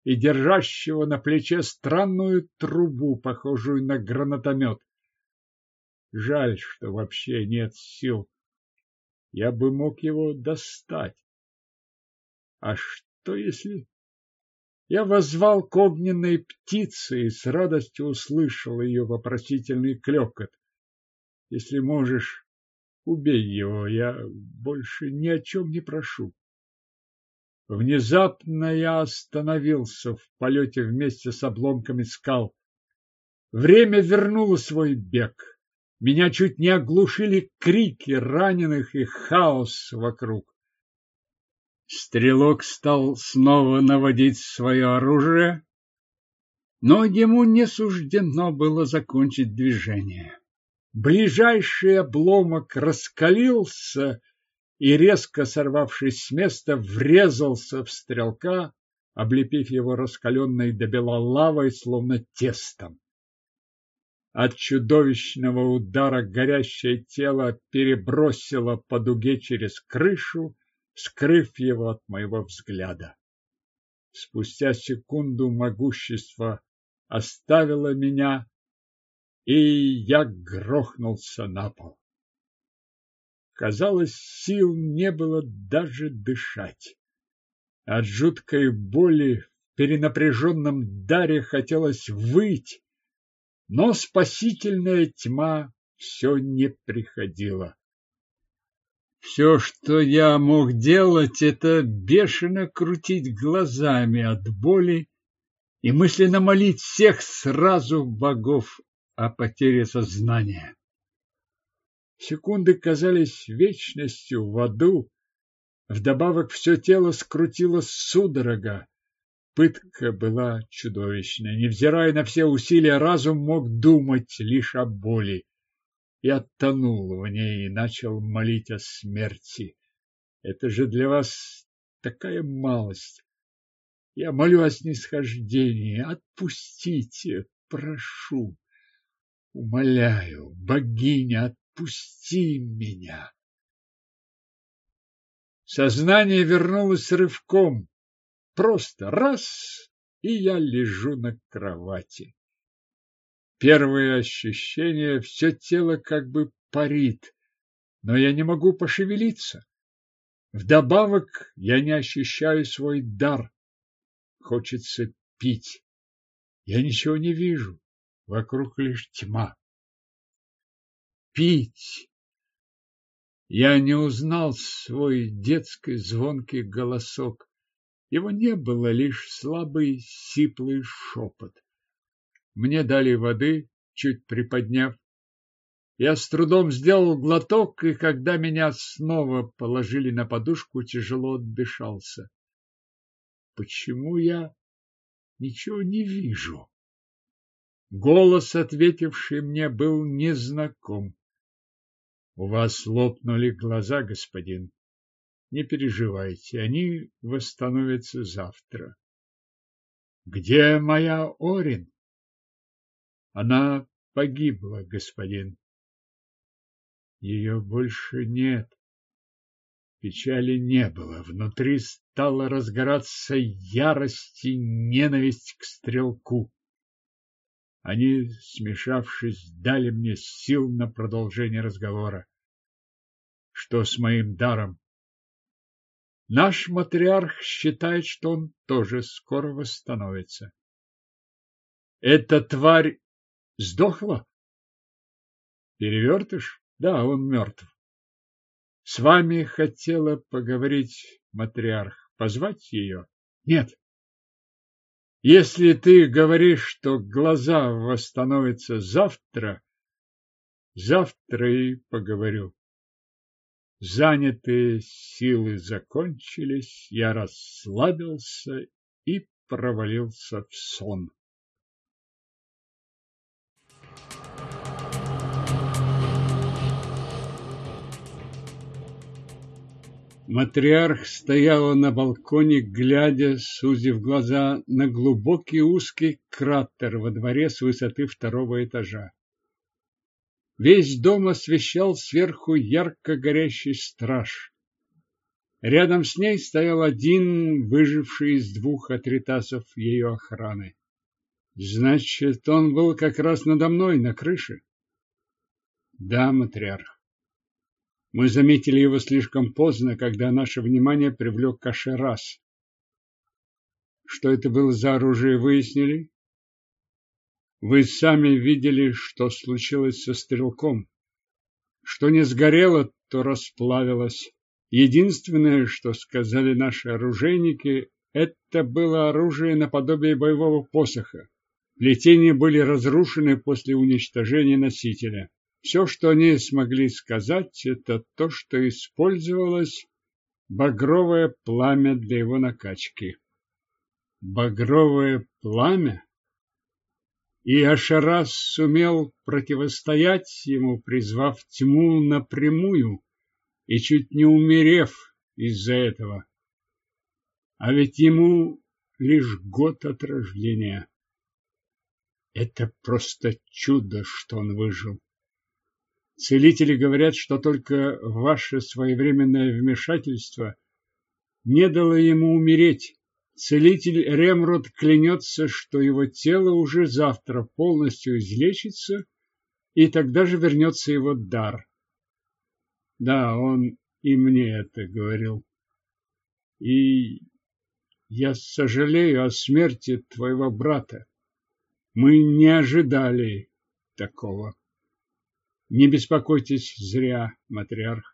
и держащего на плече странную трубу, похожую на гранатомет. Жаль, что вообще нет сил. Я бы мог его достать. А что если... Я воззвал к огненной птице и с радостью услышал ее вопросительный клёкот. Если можешь, убей его, я больше ни о чем не прошу. Внезапно я остановился в полете вместе с обломками скал. Время вернуло свой бег. Меня чуть не оглушили крики раненых и хаос вокруг. Стрелок стал снова наводить свое оружие, но ему не суждено было закончить движение. Ближайший обломок раскалился и, резко сорвавшись с места, врезался в стрелка, облепив его раскаленной до бела лавой, словно тестом. От чудовищного удара горящее тело перебросило по дуге через крышу, скрыв его от моего взгляда. Спустя секунду могущество оставило меня, и я грохнулся на пол. Казалось, сил не было даже дышать. От жуткой боли в перенапряженном даре хотелось выть, но спасительная тьма все не приходила. Все, что я мог делать, это бешено крутить глазами от боли и мысленно молить всех сразу богов о потере сознания. Секунды казались вечностью в аду. Вдобавок все тело скрутило судорога. Пытка была чудовищная. Невзирая на все усилия, разум мог думать лишь о боли. Я тонул в ней и начал молить о смерти. Это же для вас такая малость. Я молю о снисхождении. Отпустите, прошу. Умоляю, богиня, отпусти меня. Сознание вернулось рывком. Просто раз, и я лежу на кровати. Первое ощущение – все тело как бы парит, но я не могу пошевелиться. Вдобавок я не ощущаю свой дар. Хочется пить. Я ничего не вижу. Вокруг лишь тьма. Пить. Я не узнал свой детский звонкий голосок. Его не было, лишь слабый сиплый шепот. Мне дали воды, чуть приподняв. Я с трудом сделал глоток, и когда меня снова положили на подушку, тяжело отдышался. Почему я ничего не вижу? Голос, ответивший мне, был незнаком. У вас лопнули глаза, господин. Не переживайте, они восстановятся завтра. Где моя Орин? Она погибла, господин. Ее больше нет. Печали не было. Внутри стала разгораться ярость и ненависть к стрелку. Они, смешавшись, дали мне сил на продолжение разговора. Что с моим даром? Наш матриарх считает, что он тоже скоро восстановится. Эта тварь сдохла? Перевертыш? Да, он мертв. С вами хотела поговорить матриарх. Позвать ее? Нет. Если ты говоришь, что глаза восстановятся завтра, завтра и поговорю. Занятые силы закончились, я расслабился и провалился в сон. Матриарх стояла на балконе, глядя, сузив глаза, на глубокий узкий кратер во дворе с высоты второго этажа. Весь дом освещал сверху ярко горящий страж. Рядом с ней стоял один, выживший из двух атритасов ее охраны. Значит, он был как раз надо мной, на крыше. Да, матриарх. Мы заметили его слишком поздно, когда наше внимание привлек Кашерас. Что это было за оружие, выяснили? Вы сами видели, что случилось со стрелком. Что не сгорело, то расплавилось. Единственное, что сказали наши оружейники, это было оружие наподобие боевого посоха. Плетения были разрушены после уничтожения носителя. Все, что они смогли сказать, это то, что использовалось багровое пламя для его накачки. Багровое пламя? И Ашарас сумел противостоять ему, призвав тьму напрямую и чуть не умерев из-за этого. А ведь ему лишь год от рождения. Это просто чудо, что он выжил. Целители говорят, что только ваше своевременное вмешательство не дало ему умереть. Целитель Ремрод клянется, что его тело уже завтра полностью излечится, и тогда же вернется его дар. Да, он и мне это говорил. И я сожалею о смерти твоего брата. Мы не ожидали такого. Не беспокойтесь зря, матриарх.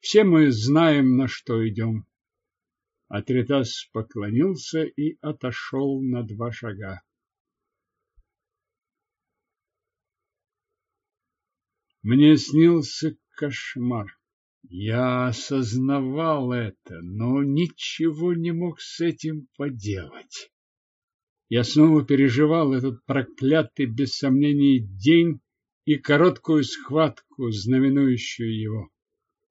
Все мы знаем, на что идем. Атритас поклонился и отошел на два шага. Мне снился кошмар. Я осознавал это, но ничего не мог с этим поделать. Я снова переживал этот проклятый, без сомнений, день, и короткую схватку, знаменующую его.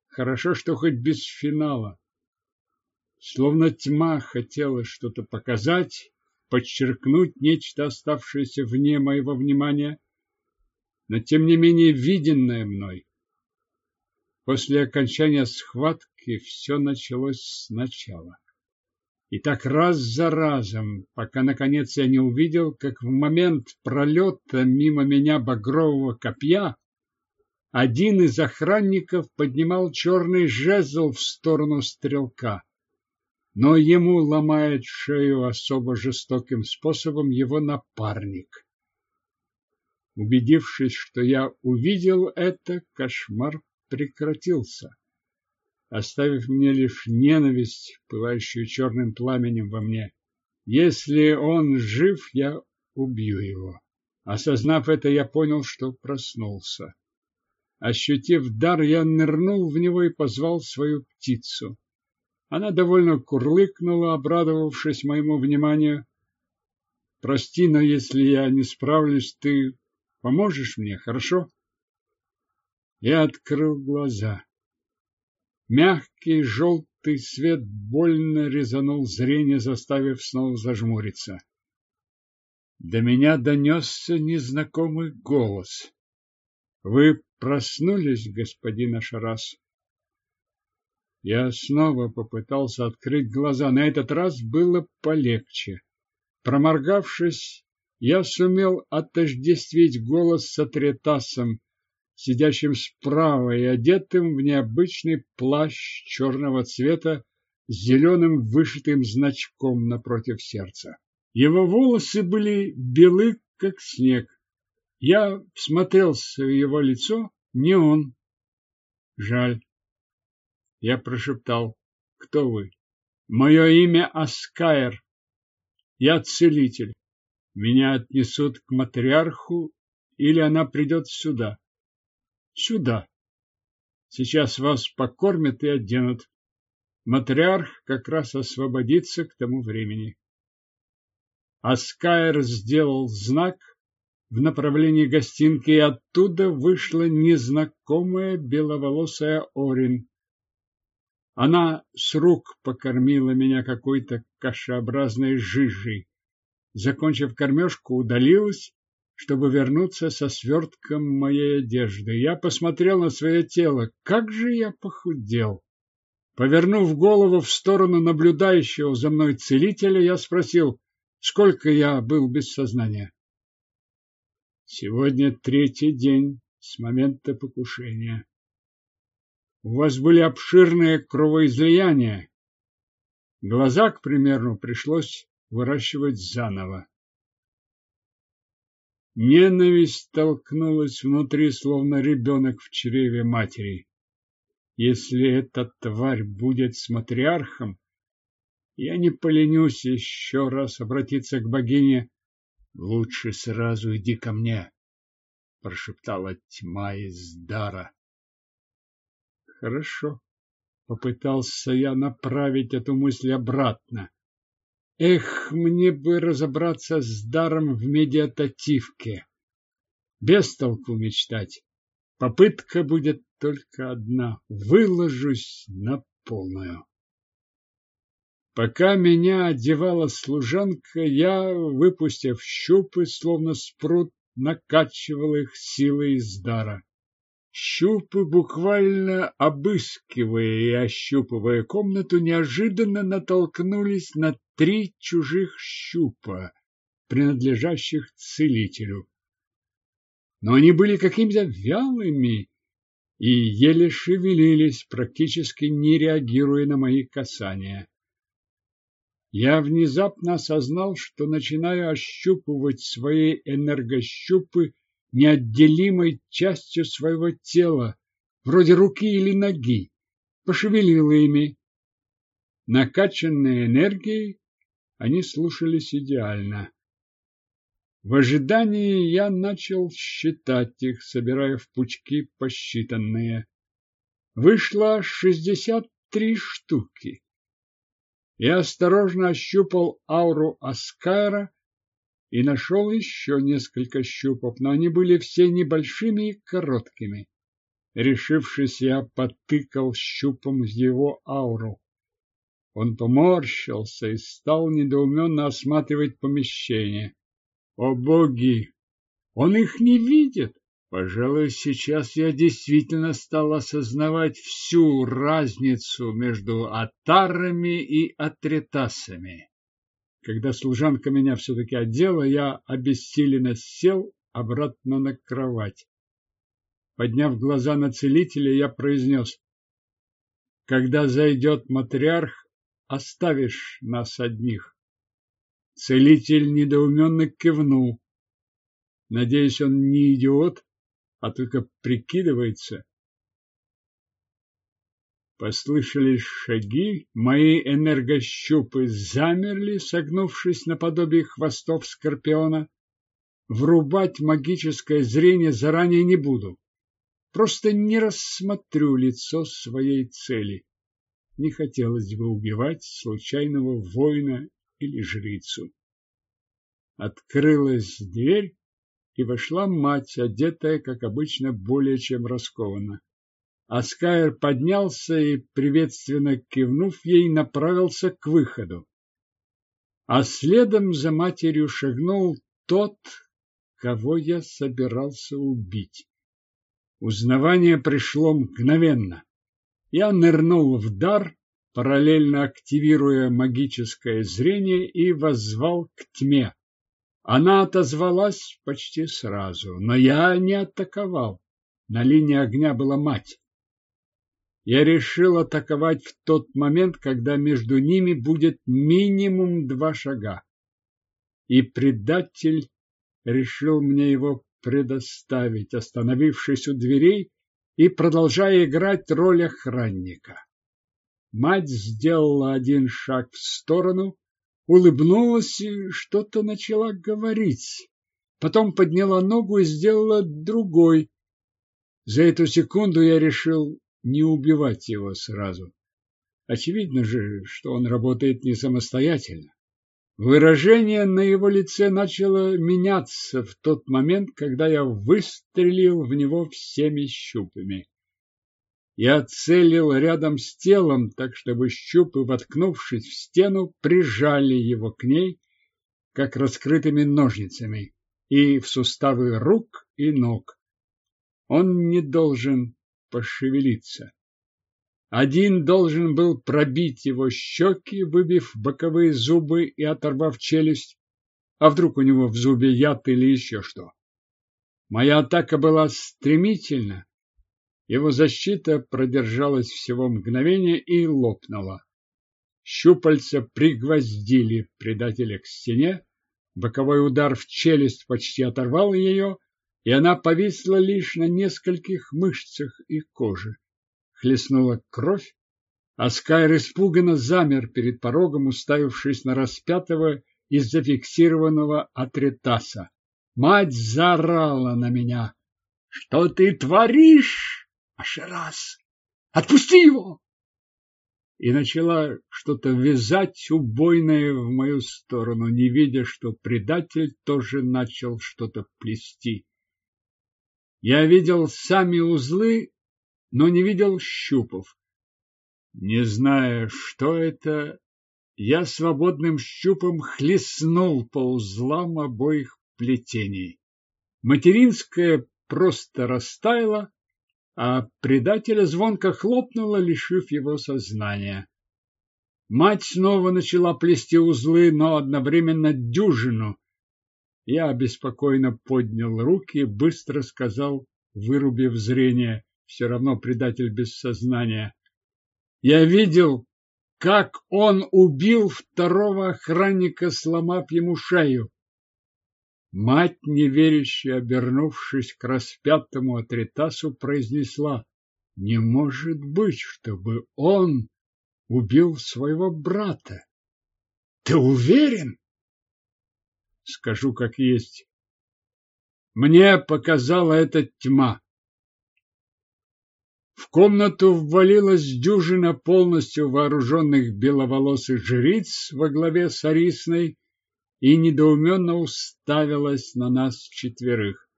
Хорошо, что хоть без финала. Словно тьма хотела что-то показать, подчеркнуть нечто, оставшееся вне моего внимания, но тем не менее виденное мной. После окончания схватки все началось сначала. И так раз за разом, пока, наконец, я не увидел, как в момент пролета мимо меня багрового копья один из охранников поднимал черный жезл в сторону стрелка. Но ему ломает шею особо жестоким способом его напарник. Убедившись, что я увидел это, кошмар прекратился оставив мне лишь ненависть, пылающую черным пламенем во мне. Если он жив, я убью его. Осознав это, я понял, что проснулся. Ощутив дар, я нырнул в него и позвал свою птицу. Она довольно курлыкнула, обрадовавшись моему вниманию. Прости, но если я не справлюсь, ты поможешь мне, хорошо? Я открыл глаза. Мягкий желтый свет больно резанул зрение, заставив снова зажмуриться. До меня донесся незнакомый голос. Вы проснулись, господин Ашарас? Я снова попытался открыть глаза. На этот раз было полегче. Проморгавшись, я сумел отождествить голос с Атретасом, сидящим справа и одетым в необычный плащ черного цвета с зеленым вышитым значком напротив сердца. Его волосы были белы, как снег. Я всмотрелся в его лицо, не он. Жаль. Я прошептал. Кто вы? Мое имя Аскайр. Я целитель. Меня отнесут к матриарху или она придет сюда. Сюда. Сейчас вас покормят и оденут. Матриарх как раз освободится к тому времени. Аскайр сделал знак в направлении гостинки, и оттуда вышла незнакомая беловолосая Орин. Она с рук покормила меня какой-то кашеобразной жижей. Закончив кормежку, удалилась, чтобы вернуться со свертком моей одежды. Я посмотрел на свое тело. Как же я похудел! Повернув голову в сторону наблюдающего за мной целителя, я спросил, сколько я был без сознания. Сегодня третий день с момента покушения. У вас были обширные кровоизлияния. Глаза, к примеру, пришлось выращивать заново. Ненависть толкнулась внутри, словно ребенок в чреве матери. Если эта тварь будет с матриархом, я не поленюсь еще раз обратиться к богине. Лучше сразу иди ко мне, прошептала тьма из дара. Хорошо, попытался я направить эту мысль обратно. Эх, мне бы разобраться с даром в медиатативке. Без толку мечтать. Попытка будет только одна. Выложусь на полную. Пока меня одевала служанка, я, выпустив щупы, словно спрут, накачивал их силой из дара. Щупы, буквально обыскивая и ощупывая комнату, неожиданно натолкнулись на три чужих щупа, принадлежащих целителю. Но они были какими-то вялыми и еле шевелились, практически не реагируя на мои касания. Я внезапно осознал, что начинаю ощупывать свои энергощупы неотделимой частью своего тела, вроде руки или ноги, пошевелил ими. Накачанные энергией, они слушались идеально. В ожидании я начал считать их, собирая в пучки посчитанные. Вышло шестьдесят три штуки. Я осторожно ощупал ауру Аскайра и нашел еще несколько щупов, но они были все небольшими и короткими. Решившись, я потыкал щупом его ауру. Он поморщился и стал недоуменно осматривать помещение. О боги! Он их не видит! Пожалуй, сейчас я действительно стал осознавать всю разницу между атарами и атретасами. Когда служанка меня все-таки одела, я обессиленно сел обратно на кровать. Подняв глаза на целителя, я произнес, «Когда зайдет матриарх, оставишь нас одних». Целитель недоуменно кивнул. Надеюсь, он не идиот, а только прикидывается. Послышались шаги, мои энергощупы замерли, согнувшись наподобие хвостов скорпиона. Врубать магическое зрение заранее не буду. Просто не рассмотрю лицо своей цели. Не хотелось бы убивать случайного воина или жрицу. Открылась дверь, и вошла мать, одетая, как обычно, более чем раскованно. Аскайр поднялся и, приветственно кивнув ей, направился к выходу. А следом за матерью шагнул тот, кого я собирался убить. Узнавание пришло мгновенно. Я нырнул в дар, параллельно активируя магическое зрение и воззвал к тьме. Она отозвалась почти сразу, но я не атаковал. На линии огня была мать. Я решил атаковать в тот момент, когда между ними будет минимум два шага. И предатель решил мне его предоставить, остановившись у дверей и продолжая играть роль охранника. Мать сделала один шаг в сторону, улыбнулась и что-то начала говорить. Потом подняла ногу и сделала другой. За эту секунду я решил не убивать его сразу. Очевидно же, что он работает не самостоятельно. Выражение на его лице начало меняться в тот момент, когда я выстрелил в него всеми щупами. Я целил рядом с телом, так чтобы щупы, воткнувшись в стену, прижали его к ней, как раскрытыми ножницами, и в суставы рук и ног. Он не должен пошевелиться. Один должен был пробить его щеки, выбив боковые зубы и оторвав челюсть. А вдруг у него в зубе яд или еще что? Моя атака была стремительна, его защита продержалась всего мгновение и лопнула. Щупальца пригвоздили предателя к стене, боковой удар в челюсть почти оторвал ее, и она повисла лишь на нескольких мышцах и коже. Хлестнула кровь, а Скайр испуганно замер перед порогом, уставившись на распятого и зафиксированного Атритаса. Мать заорала на меня. — Что ты творишь? Ашерас, отпусти его! И начала что-то вязать убойное в мою сторону, не видя, что предатель тоже начал что-то плести. Я видел сами узлы, но не видел щупов. Не зная, что это, я свободным щупом хлестнул по узлам обоих плетений. Материнское просто растаяло, а предателя звонко хлопнула, лишив его сознания. Мать снова начала плести узлы, но одновременно дюжину. Я беспокойно поднял руки быстро сказал, вырубив зрение, все равно предатель без сознания. Я видел, как он убил второго охранника, сломав ему шею. Мать, неверяще обернувшись к распятому Атритасу, произнесла, «Не может быть, чтобы он убил своего брата! Ты уверен?» Скажу, как есть. Мне показала эта тьма. В комнату ввалилась дюжина полностью вооруженных беловолосых жриц во главе с Арисной, и недоуменно уставилась на нас четверых.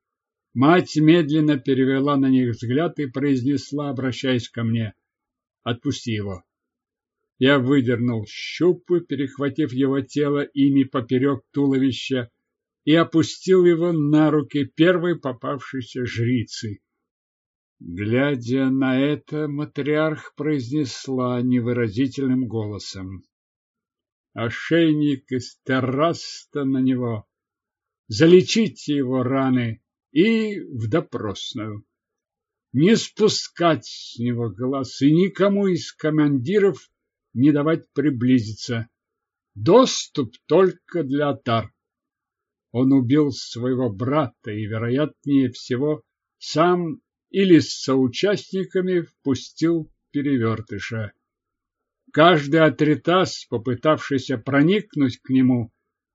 Мать медленно перевела на них взгляд и произнесла, обращаясь ко мне, «Отпусти его». Я выдернул щупы, перехватив его тело ими поперек туловища, и опустил его на руки первой попавшейся жрицы. Глядя на это, матриарх произнесла невыразительным голосом ошейник из терраста на него, залечите его раны и в допросную. Не спускать с него глаз и никому из командиров не давать приблизиться. Доступ только для Атар. Он убил своего брата и, вероятнее всего, сам или с соучастниками впустил перевертыша. Каждый атритас, попытавшийся проникнуть к нему,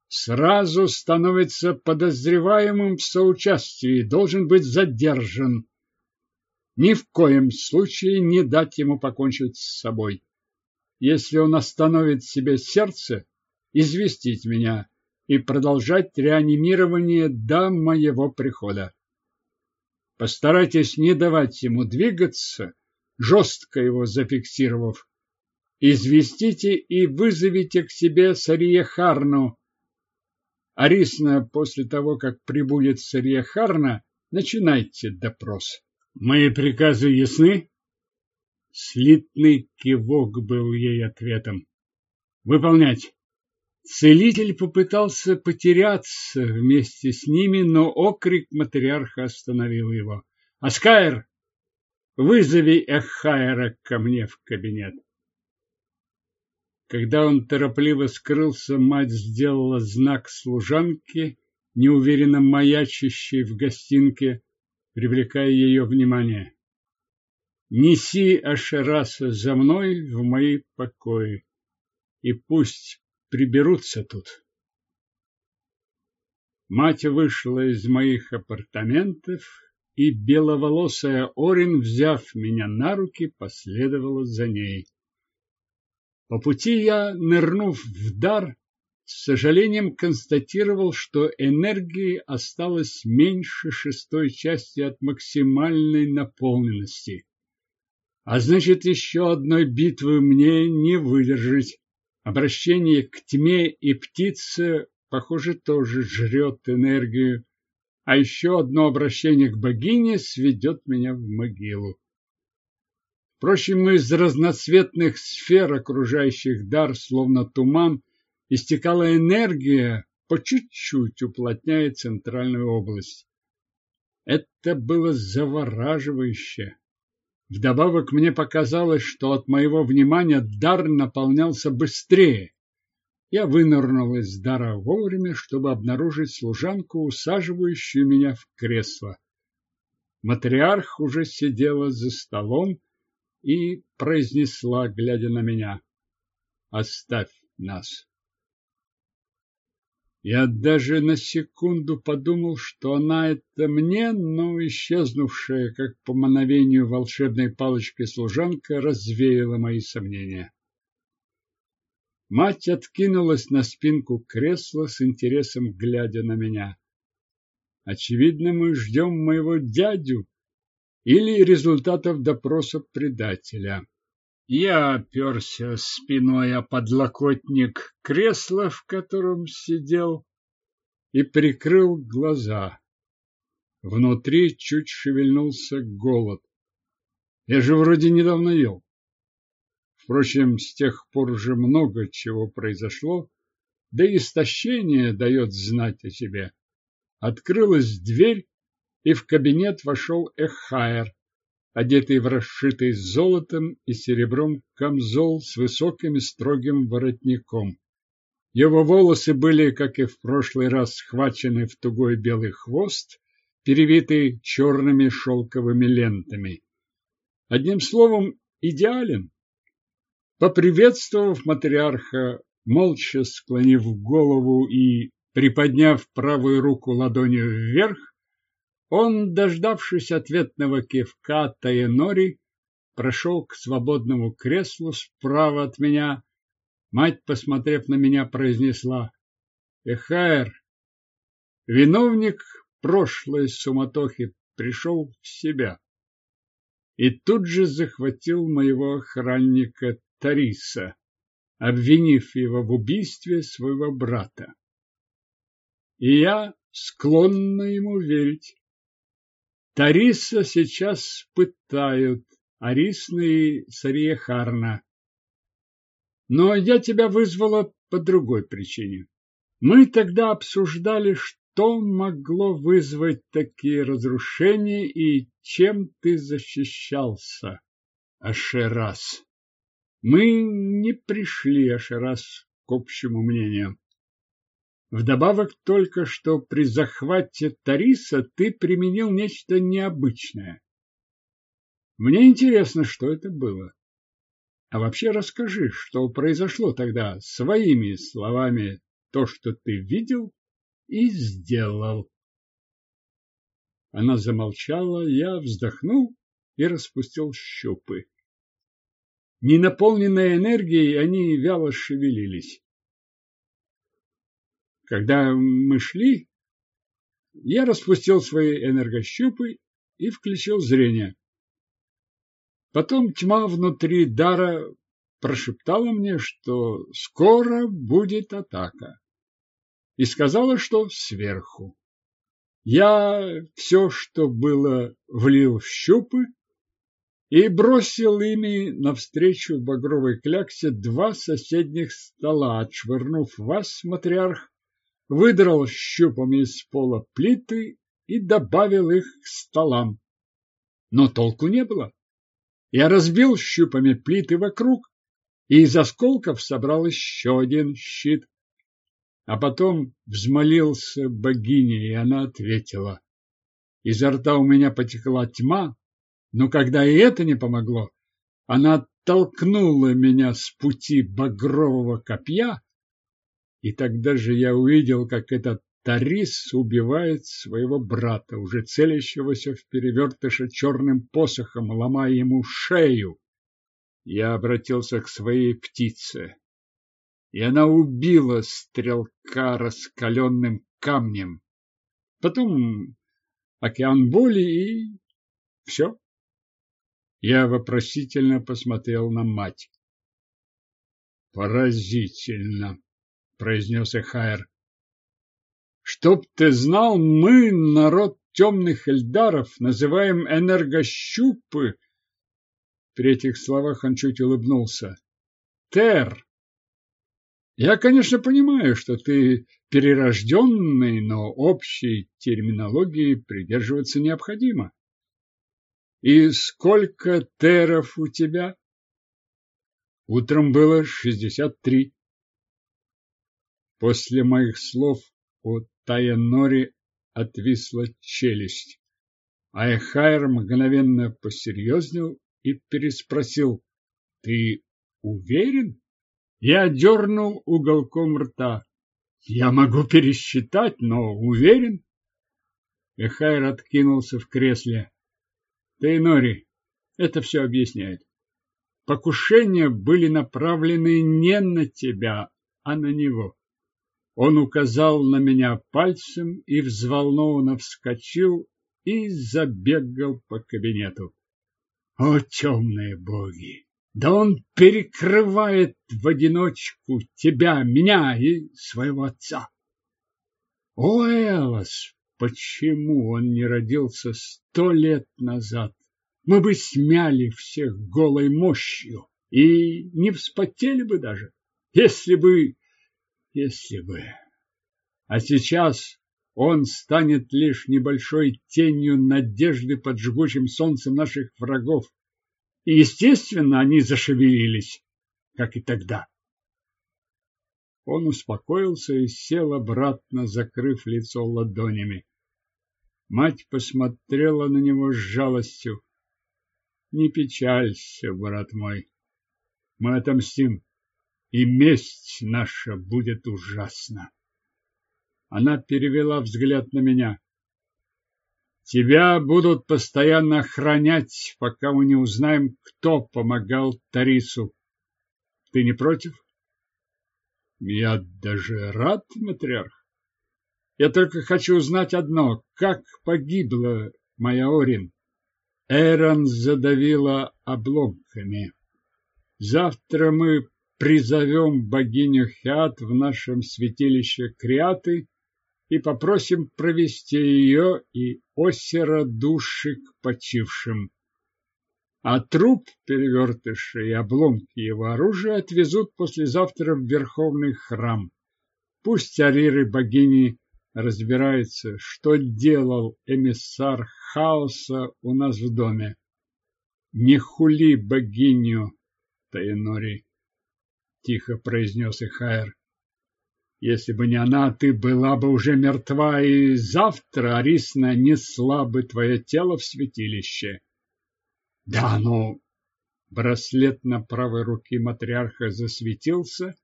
сразу становится подозреваемым в соучастии и должен быть задержан. Ни в коем случае не дать ему покончить с собой. Если он остановит себе сердце, известить меня и продолжать реанимирование до моего прихода. Постарайтесь не давать ему двигаться, жестко его зафиксировав. Известите и вызовите к себе Сариехарну. Арисна, после того, как прибудет Сариехарна, начинайте допрос. Мои приказы ясны? Слитный кивок был ей ответом. Выполнять. Целитель попытался потеряться вместе с ними, но окрик матриарха остановил его. «Аскайр, вызови Эхайра ко мне в кабинет». Когда он торопливо скрылся, мать сделала знак служанке, неуверенно маячащей в гостинке, привлекая ее внимание. «Неси Ашераса за мной в мои покои, и пусть приберутся тут». Мать вышла из моих апартаментов, и беловолосая Орин, взяв меня на руки, последовала за ней. По пути я, нырнув в дар, с сожалением констатировал, что энергии осталось меньше шестой части от максимальной наполненности. А значит, еще одной битвы мне не выдержать. Обращение к тьме и птице, похоже, тоже жрет энергию. А еще одно обращение к богине сведет меня в могилу. Впрочем, из разноцветных сфер, окружающих дар, словно туман, истекала энергия, по чуть-чуть уплотняя центральную область. Это было завораживающе. Вдобавок мне показалось, что от моего внимания дар наполнялся быстрее. Я вынырнул из дара вовремя, чтобы обнаружить служанку, усаживающую меня в кресло. Матриарх уже сидела за столом и произнесла, глядя на меня, «Оставь нас». Я даже на секунду подумал, что она это мне, но исчезнувшая, как по мановению волшебной палочки служанка, развеяла мои сомнения. Мать откинулась на спинку кресла с интересом, глядя на меня. Очевидно, мы ждем моего дядю или результатов допроса предателя. Я оперся спиной о подлокотник кресла, в котором сидел, и прикрыл глаза. Внутри чуть шевельнулся голод. Я же вроде недавно ел. Впрочем, с тех пор уже много чего произошло, да и истощение дает знать о себе. Открылась дверь, и в кабинет вошел Эхайр одетый в расшитый золотом и серебром камзол с высоким и строгим воротником. Его волосы были, как и в прошлый раз, схвачены в тугой белый хвост, перевитый черными шелковыми лентами. Одним словом, идеален. Поприветствовав матриарха, молча склонив голову и приподняв правую руку ладонью вверх, он, дождавшись ответного кивка Таенори, прошел к свободному креслу справа от меня. Мать, посмотрев на меня, произнесла «Эхаэр, виновник прошлой суматохи пришел в себя» и тут же захватил моего охранника Тариса, обвинив его в убийстве своего брата. И я склонна ему верить. Тариса сейчас пытают, Арисна и Сариехарна. Но я тебя вызвала по другой причине. Мы тогда обсуждали, что могло вызвать такие разрушения и чем ты защищался, Ашерас. Мы не пришли, Ашерас, к общему мнению. Вдобавок только что при захвате Тариса ты применил нечто необычное. Мне интересно, что это было. А вообще расскажи, что произошло тогда своими словами, то, что ты видел и сделал. Она замолчала, я вздохнул и распустил щупы. Ненаполненной энергией они вяло шевелились. Когда мы шли, я распустил свои энергощупы и включил зрение. Потом тьма внутри дара прошептала мне, что скоро будет атака, и сказала, что сверху. Я все, что было, влил в щупы и бросил ими навстречу багровой кляксе два соседних стола, отшвырнув вас, матриарх, выдрал щупами из пола плиты и добавил их к столам. Но толку не было. Я разбил щупами плиты вокруг и из осколков собрал еще один щит. А потом взмолился богине, и она ответила. Изо рта у меня потекла тьма, но когда и это не помогло, она толкнула меня с пути багрового копья и тогда же я увидел, как этот Тарис убивает своего брата, уже целящегося в перевертыша черным посохом, ломая ему шею. Я обратился к своей птице, и она убила стрелка раскаленным камнем. Потом океан боли и все. Я вопросительно посмотрел на мать. Поразительно, произнес Эхайр. Чтоб ты знал, мы, народ темных эльдаров, называем энергощупы. При этих словах он чуть улыбнулся. Тер. Я, конечно, понимаю, что ты перерожденный, но общей терминологии придерживаться необходимо. И сколько теров у тебя? Утром было шестьдесят три. После моих слов у Таянори отвисла челюсть. Айхайр мгновенно посерьезнел и переспросил. — Ты уверен? Я дернул уголком рта. Я могу пересчитать, но уверен. Эхайр откинулся в кресле. Ты, это все объясняет. Покушения были направлены не на тебя, а на него. Он указал на меня пальцем и взволнованно вскочил и забегал по кабинету. О, темные боги! Да он перекрывает в одиночку тебя, меня и своего отца. О, Элос, почему он не родился сто лет назад? Мы бы смяли всех голой мощью и не вспотели бы даже, если бы если бы. А сейчас он станет лишь небольшой тенью надежды под жгучим солнцем наших врагов. И, естественно, они зашевелились, как и тогда. Он успокоился и сел обратно, закрыв лицо ладонями. Мать посмотрела на него с жалостью. Не печалься, брат мой. Мы отомстим и месть наша будет ужасна. Она перевела взгляд на меня. Тебя будут постоянно охранять, пока мы не узнаем, кто помогал Тарису. Ты не против? Я даже рад, матриарх. Я только хочу узнать одно. Как погибла моя Орин? Эрон задавила обломками. Завтра мы призовем богиню Хиат в нашем святилище Криаты и попросим провести ее и осера души к почившим. А труп перевертыша и обломки его оружия отвезут послезавтра в Верховный храм. Пусть ариры богини разбираются, что делал эмиссар хаоса у нас в доме. Не хули богиню, Таинори тихо произнес Ихайр. Если бы не она, ты была бы уже мертва, и завтра Арисна несла бы твое тело в святилище. Да, но браслет на правой руке матриарха засветился,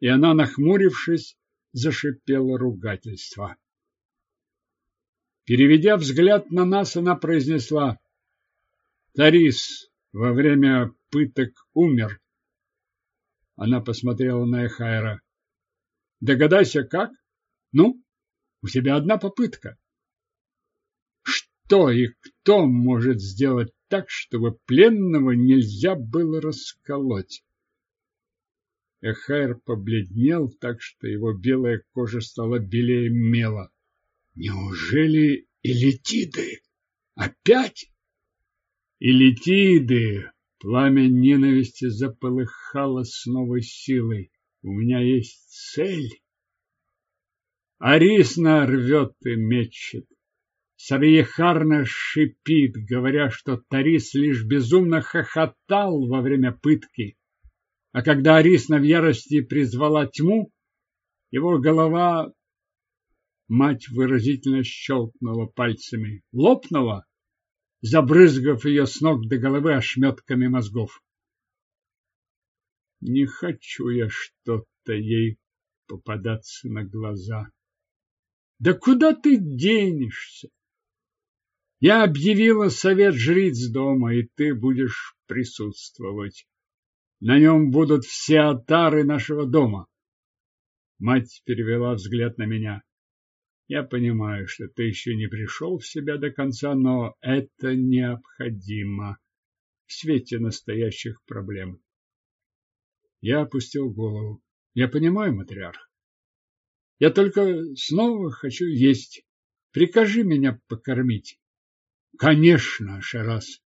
и она, нахмурившись, зашипела ругательство. Переведя взгляд на нас, она произнесла «Тарис во время пыток умер. Она посмотрела на Эхайра. Догадайся, как? Ну, у тебя одна попытка. Что и кто может сделать так, чтобы пленного нельзя было расколоть? Эхайр побледнел так, что его белая кожа стала белее мела. Неужели элитиды? Опять? Элитиды, Пламя ненависти заполыхало с новой силой. У меня есть цель. Арисна рвет и мечет. Сарьехарна шипит, говоря, что Тарис лишь безумно хохотал во время пытки. А когда Арисна в ярости призвала тьму, его голова... Мать выразительно щелкнула пальцами. Лопнула, забрызгав ее с ног до головы ошметками мозгов. Не хочу я что-то ей попадаться на глаза. Да куда ты денешься? Я объявила совет жриц дома, и ты будешь присутствовать. На нем будут все отары нашего дома. Мать перевела взгляд на меня. Я понимаю, что ты еще не пришел в себя до конца, но это необходимо. в свете настоящих проблем. Я опустил голову. Я понимаю, матриарх. Я только снова хочу есть. Прикажи меня покормить. Конечно, Шарас.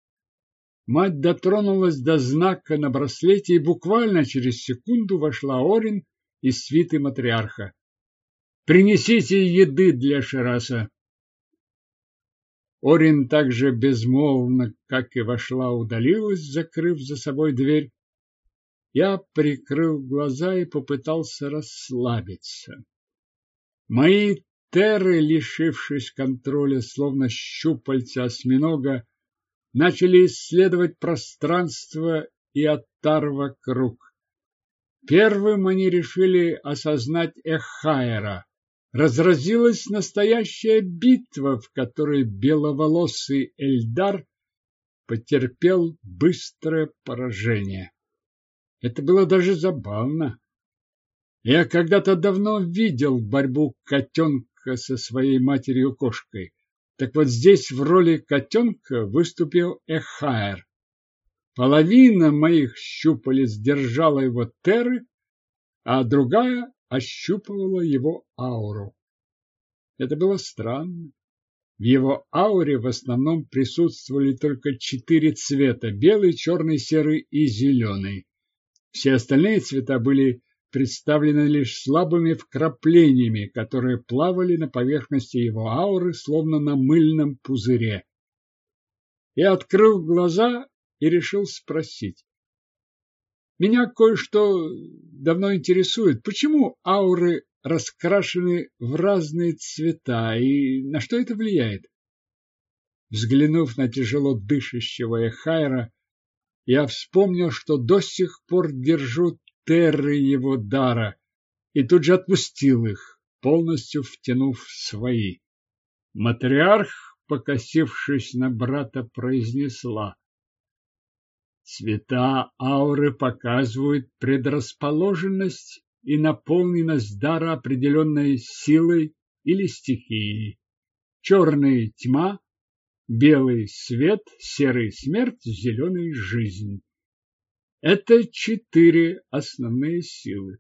Мать дотронулась до знака на браслете, и буквально через секунду вошла Орин из свиты матриарха. Принесите еды для Шараса. Орин также безмолвно, как и вошла, удалилась, закрыв за собой дверь. Я прикрыл глаза и попытался расслабиться. Мои терры, лишившись контроля, словно щупальца осьминога, начали исследовать пространство и оттар вокруг. Первым они решили осознать Эхайра. Разразилась настоящая битва, в которой беловолосый Эльдар потерпел быстрое поражение. Это было даже забавно. Я когда-то давно видел борьбу котенка со своей матерью-кошкой. Так вот здесь в роли котенка выступил Эхайр. Половина моих щупалец держала его теры, а другая ощупывала его ауру. Это было странно. В его ауре в основном присутствовали только четыре цвета – белый, черный, серый и зеленый. Все остальные цвета были представлены лишь слабыми вкраплениями, которые плавали на поверхности его ауры, словно на мыльном пузыре. Я открыл глаза и решил спросить. Меня кое-что давно интересует. Почему ауры раскрашены в разные цвета и на что это влияет? Взглянув на тяжело дышащего Эхайра, я вспомнил, что до сих пор держу терры его дара, и тут же отпустил их, полностью втянув свои. Матриарх, покосившись на брата, произнесла. Цвета ауры показывают предрасположенность и наполненность дара определенной силой или стихией. Черный – тьма, белый – свет, серый – смерть, зеленый – жизнь. Это четыре основные силы.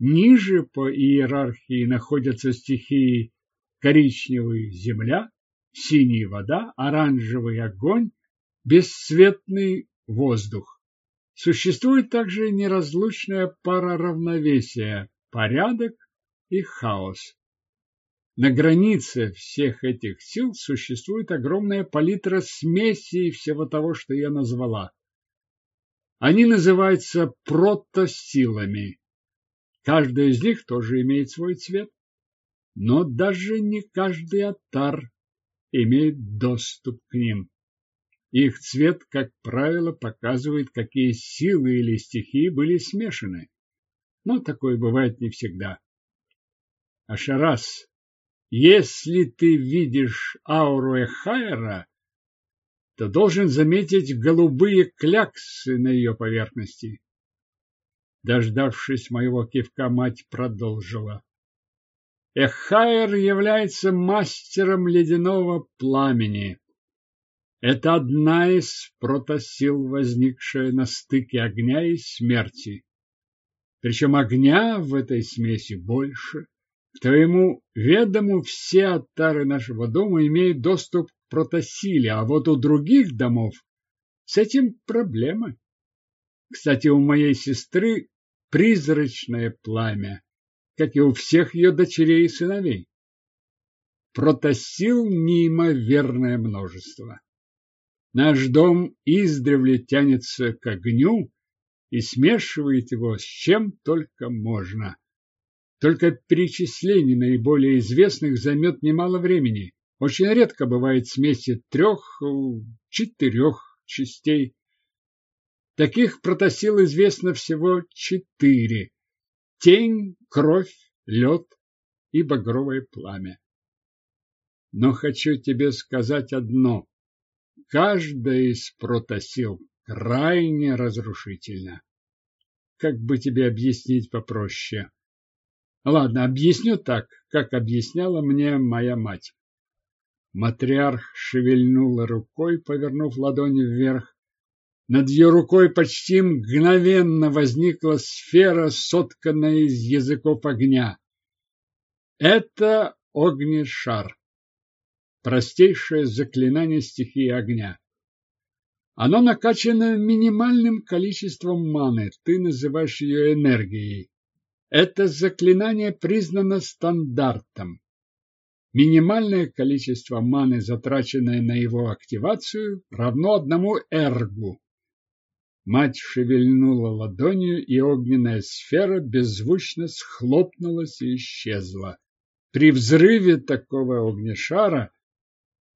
Ниже по иерархии находятся стихии коричневый – земля, синий – вода, оранжевый – огонь, бесцветный воздух. Существует также неразлучная пара равновесия – порядок и хаос. На границе всех этих сил существует огромная палитра смесей всего того, что я назвала. Они называются протосилами. Каждая из них тоже имеет свой цвет. Но даже не каждый атар имеет доступ к ним. Их цвет, как правило, показывает, какие силы или стихии были смешаны. Но такое бывает не всегда. Ашарас, если ты видишь ауру Эхайра, то должен заметить голубые кляксы на ее поверхности. Дождавшись моего кивка, мать продолжила. Эхайр является мастером ледяного пламени. Это одна из протосил, возникшая на стыке огня и смерти. Причем огня в этой смеси больше. К твоему ведому все оттары нашего дома имеют доступ к протосиле, а вот у других домов с этим проблемы. Кстати, у моей сестры призрачное пламя, как и у всех ее дочерей и сыновей. Протосил неимоверное множество. Наш дом издревле тянется к огню и смешивает его с чем только можно. Только перечисление наиболее известных займет немало времени. Очень редко бывает смеси трех, четырех частей. Таких протосил известно всего четыре. Тень, кровь, лед и багровое пламя. Но хочу тебе сказать одно. Каждая из протосил крайне разрушительна. Как бы тебе объяснить попроще? Ладно, объясню так, как объясняла мне моя мать. Матриарх шевельнула рукой, повернув ладони вверх. Над ее рукой почти мгновенно возникла сфера, сотканная из языков огня. Это огнешар. Простейшее заклинание стихии огня. Оно накачано минимальным количеством маны, ты называешь ее энергией. Это заклинание признано стандартом. Минимальное количество маны, затраченное на его активацию, равно одному эргу. Мать шевельнула ладонью, и огненная сфера беззвучно схлопнулась и исчезла. При взрыве такого огнешара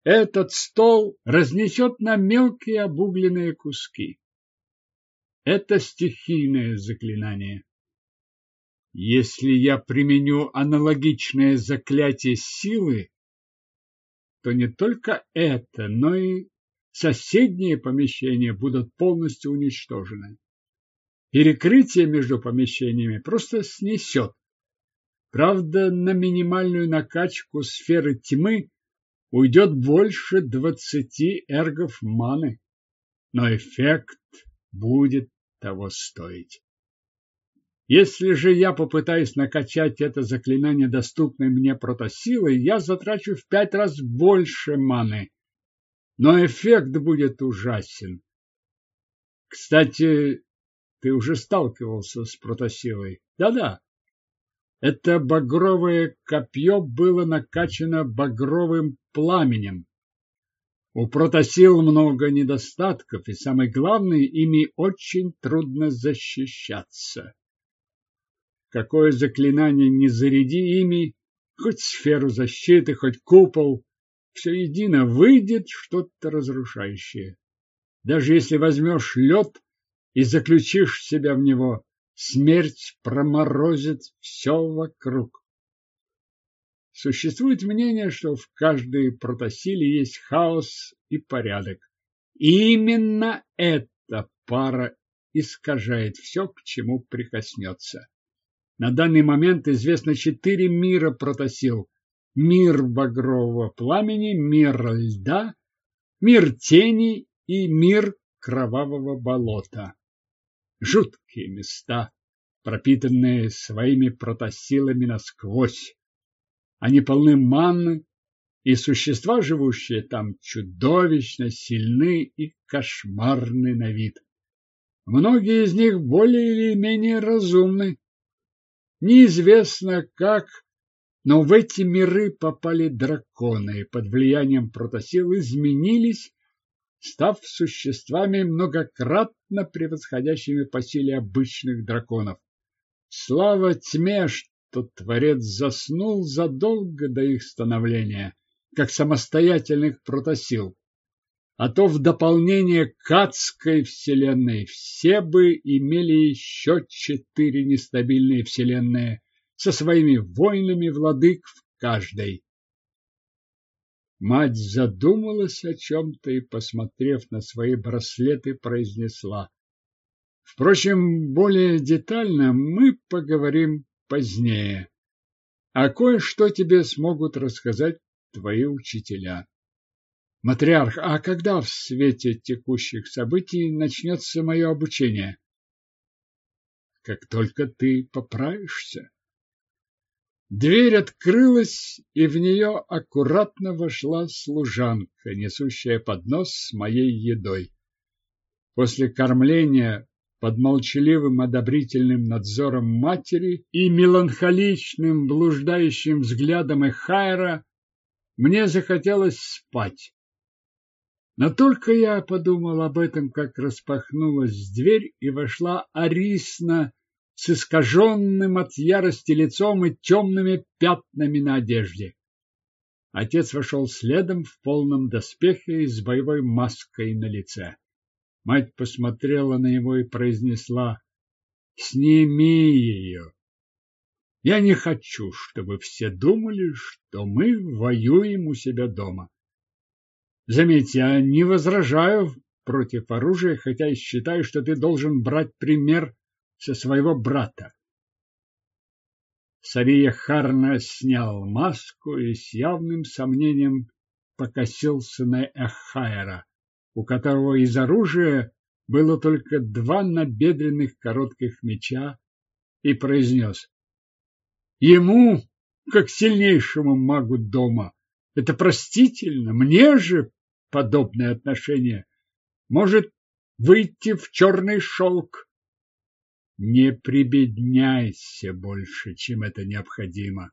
этот стол разнесет на мелкие обугленные куски. Это стихийное заклинание. Если я применю аналогичное заклятие силы, то не только это, но и соседние помещения будут полностью уничтожены. Перекрытие между помещениями просто снесет. Правда, на минимальную накачку сферы тьмы уйдет больше двадцати эргов маны, но эффект будет того стоить. Если же я попытаюсь накачать это заклинание доступной мне протосилой, я затрачу в пять раз больше маны но эффект будет ужасен. Кстати, ты уже сталкивался с протосилой. Да-да. Это багровое копье было накачано багровым пламенем. У протосил много недостатков, и самое главное, ими очень трудно защищаться. Какое заклинание не заряди ими, хоть сферу защиты, хоть купол, все едино выйдет что-то разрушающее. Даже если возьмешь лед и заключишь себя в него, смерть проморозит все вокруг. Существует мнение, что в каждой протосиле есть хаос и порядок. И именно эта пара искажает все, к чему прикоснется. На данный момент известно четыре мира протосил, мир багрового пламени, мир льда, мир тени и мир кровавого болота. Жуткие места, пропитанные своими протосилами насквозь. Они полны манны, и существа, живущие там, чудовищно сильны и кошмарны на вид. Многие из них более или менее разумны. Неизвестно, как но в эти миры попали драконы и под влиянием протосил изменились, став существами многократно превосходящими по силе обычных драконов. Слава тьме, что Творец заснул задолго до их становления, как самостоятельных протосил. А то в дополнение к адской вселенной все бы имели еще четыре нестабильные вселенные, со своими воинами владык в каждой. Мать задумалась о чем-то и, посмотрев на свои браслеты, произнесла. Впрочем, более детально мы поговорим позднее. А кое-что тебе смогут рассказать твои учителя. Матриарх, а когда в свете текущих событий начнется мое обучение? Как только ты поправишься. Дверь открылась, и в нее аккуратно вошла служанка, несущая поднос с моей едой. После кормления под молчаливым одобрительным надзором матери и меланхоличным блуждающим взглядом Эхайра мне захотелось спать. Но только я подумал об этом, как распахнулась дверь, и вошла Арисна с искаженным от ярости лицом и темными пятнами на одежде. Отец вошел следом в полном доспехе и с боевой маской на лице. Мать посмотрела на него и произнесла «Сними ее!» Я не хочу, чтобы все думали, что мы воюем у себя дома. Заметь, я не возражаю против оружия, хотя и считаю, что ты должен брать пример со своего брата. Сария Харна снял маску и с явным сомнением покосился на Эхайра, у которого из оружия было только два набедренных коротких меча и произнес. Ему, как сильнейшему магу дома, это простительно, мне же подобное отношение может выйти в черный шелк. Не прибедняйся больше, чем это необходимо.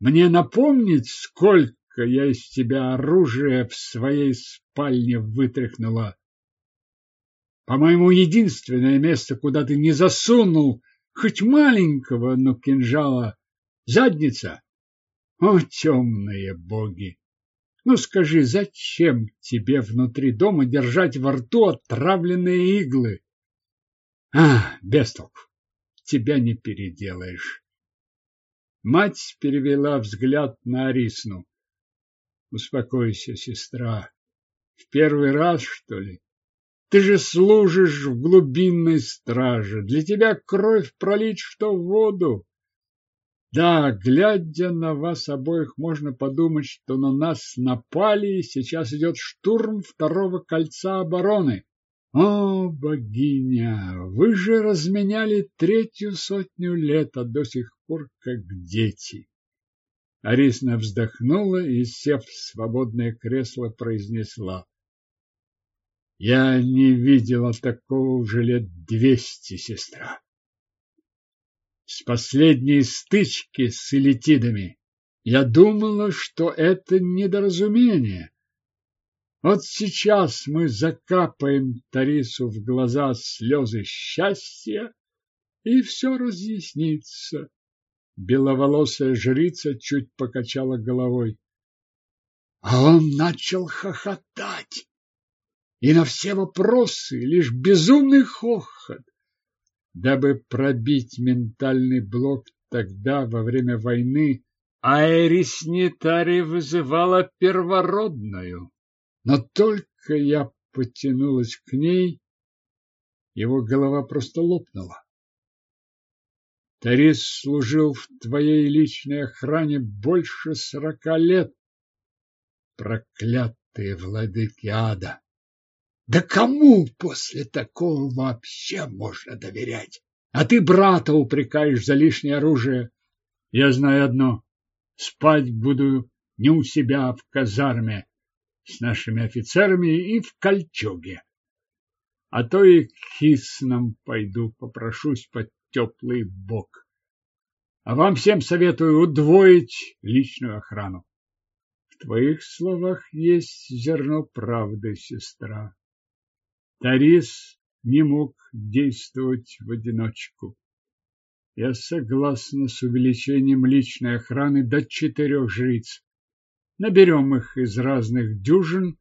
Мне напомнить, сколько я из тебя оружия в своей спальне вытряхнула. По-моему, единственное место, куда ты не засунул хоть маленького, но кинжала – задница. О, темные боги! Ну скажи, зачем тебе внутри дома держать во рту отравленные иглы? А, бестолк, тебя не переделаешь. Мать перевела взгляд на Арисну. Успокойся, сестра. В первый раз, что ли? Ты же служишь в глубинной страже. Для тебя кровь пролить, что в воду. Да, глядя на вас обоих, можно подумать, что на нас напали, и сейчас идет штурм второго кольца обороны. О, богиня, вы же разменяли третью сотню лет, а до сих пор как дети. Арисна вздохнула и, сев в свободное кресло, произнесла. Я не видела такого уже лет двести, сестра. С последней стычки с элитидами я думала, что это недоразумение, вот сейчас мы закапаем Тарису в глаза слезы счастья, и все разъяснится. Беловолосая жрица чуть покачала головой. А он начал хохотать. И на все вопросы лишь безумный хохот. Дабы пробить ментальный блок тогда, во время войны, Айрис Нитари вызывала первородную. Но только я потянулась к ней, его голова просто лопнула. Тарис служил в твоей личной охране больше сорока лет. Проклятые владыки ада! Да кому после такого вообще можно доверять? А ты брата упрекаешь за лишнее оружие. Я знаю одно. Спать буду не у себя, а в казарме, с нашими офицерами и в кольчуге. А то и к хиснам пойду, попрошусь под теплый бок. А вам всем советую удвоить личную охрану. В твоих словах есть зерно правды, сестра. Тарис не мог действовать в одиночку. Я согласна с увеличением личной охраны до четырех жриц. Наберем их из разных дюжин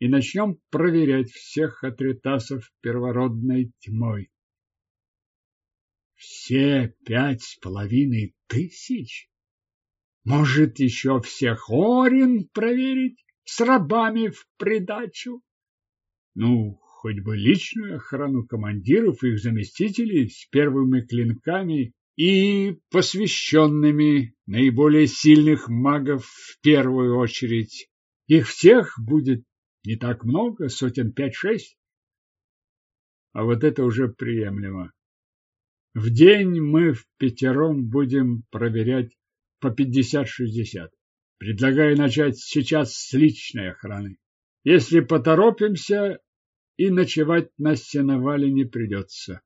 и начнем проверять всех атритасов первородной тьмой. Все пять с половиной тысяч? Может, еще всех Орин проверить с рабами в придачу? Ну, хоть бы личную охрану командиров и их заместителей с первыми клинками и посвященными наиболее сильных магов в первую очередь. Их всех будет не так много, сотен пять-шесть. А вот это уже приемлемо. В день мы в пятером будем проверять по пятьдесят-шестьдесят. Предлагаю начать сейчас с личной охраны. Если поторопимся, и ночевать на сеновале не придется.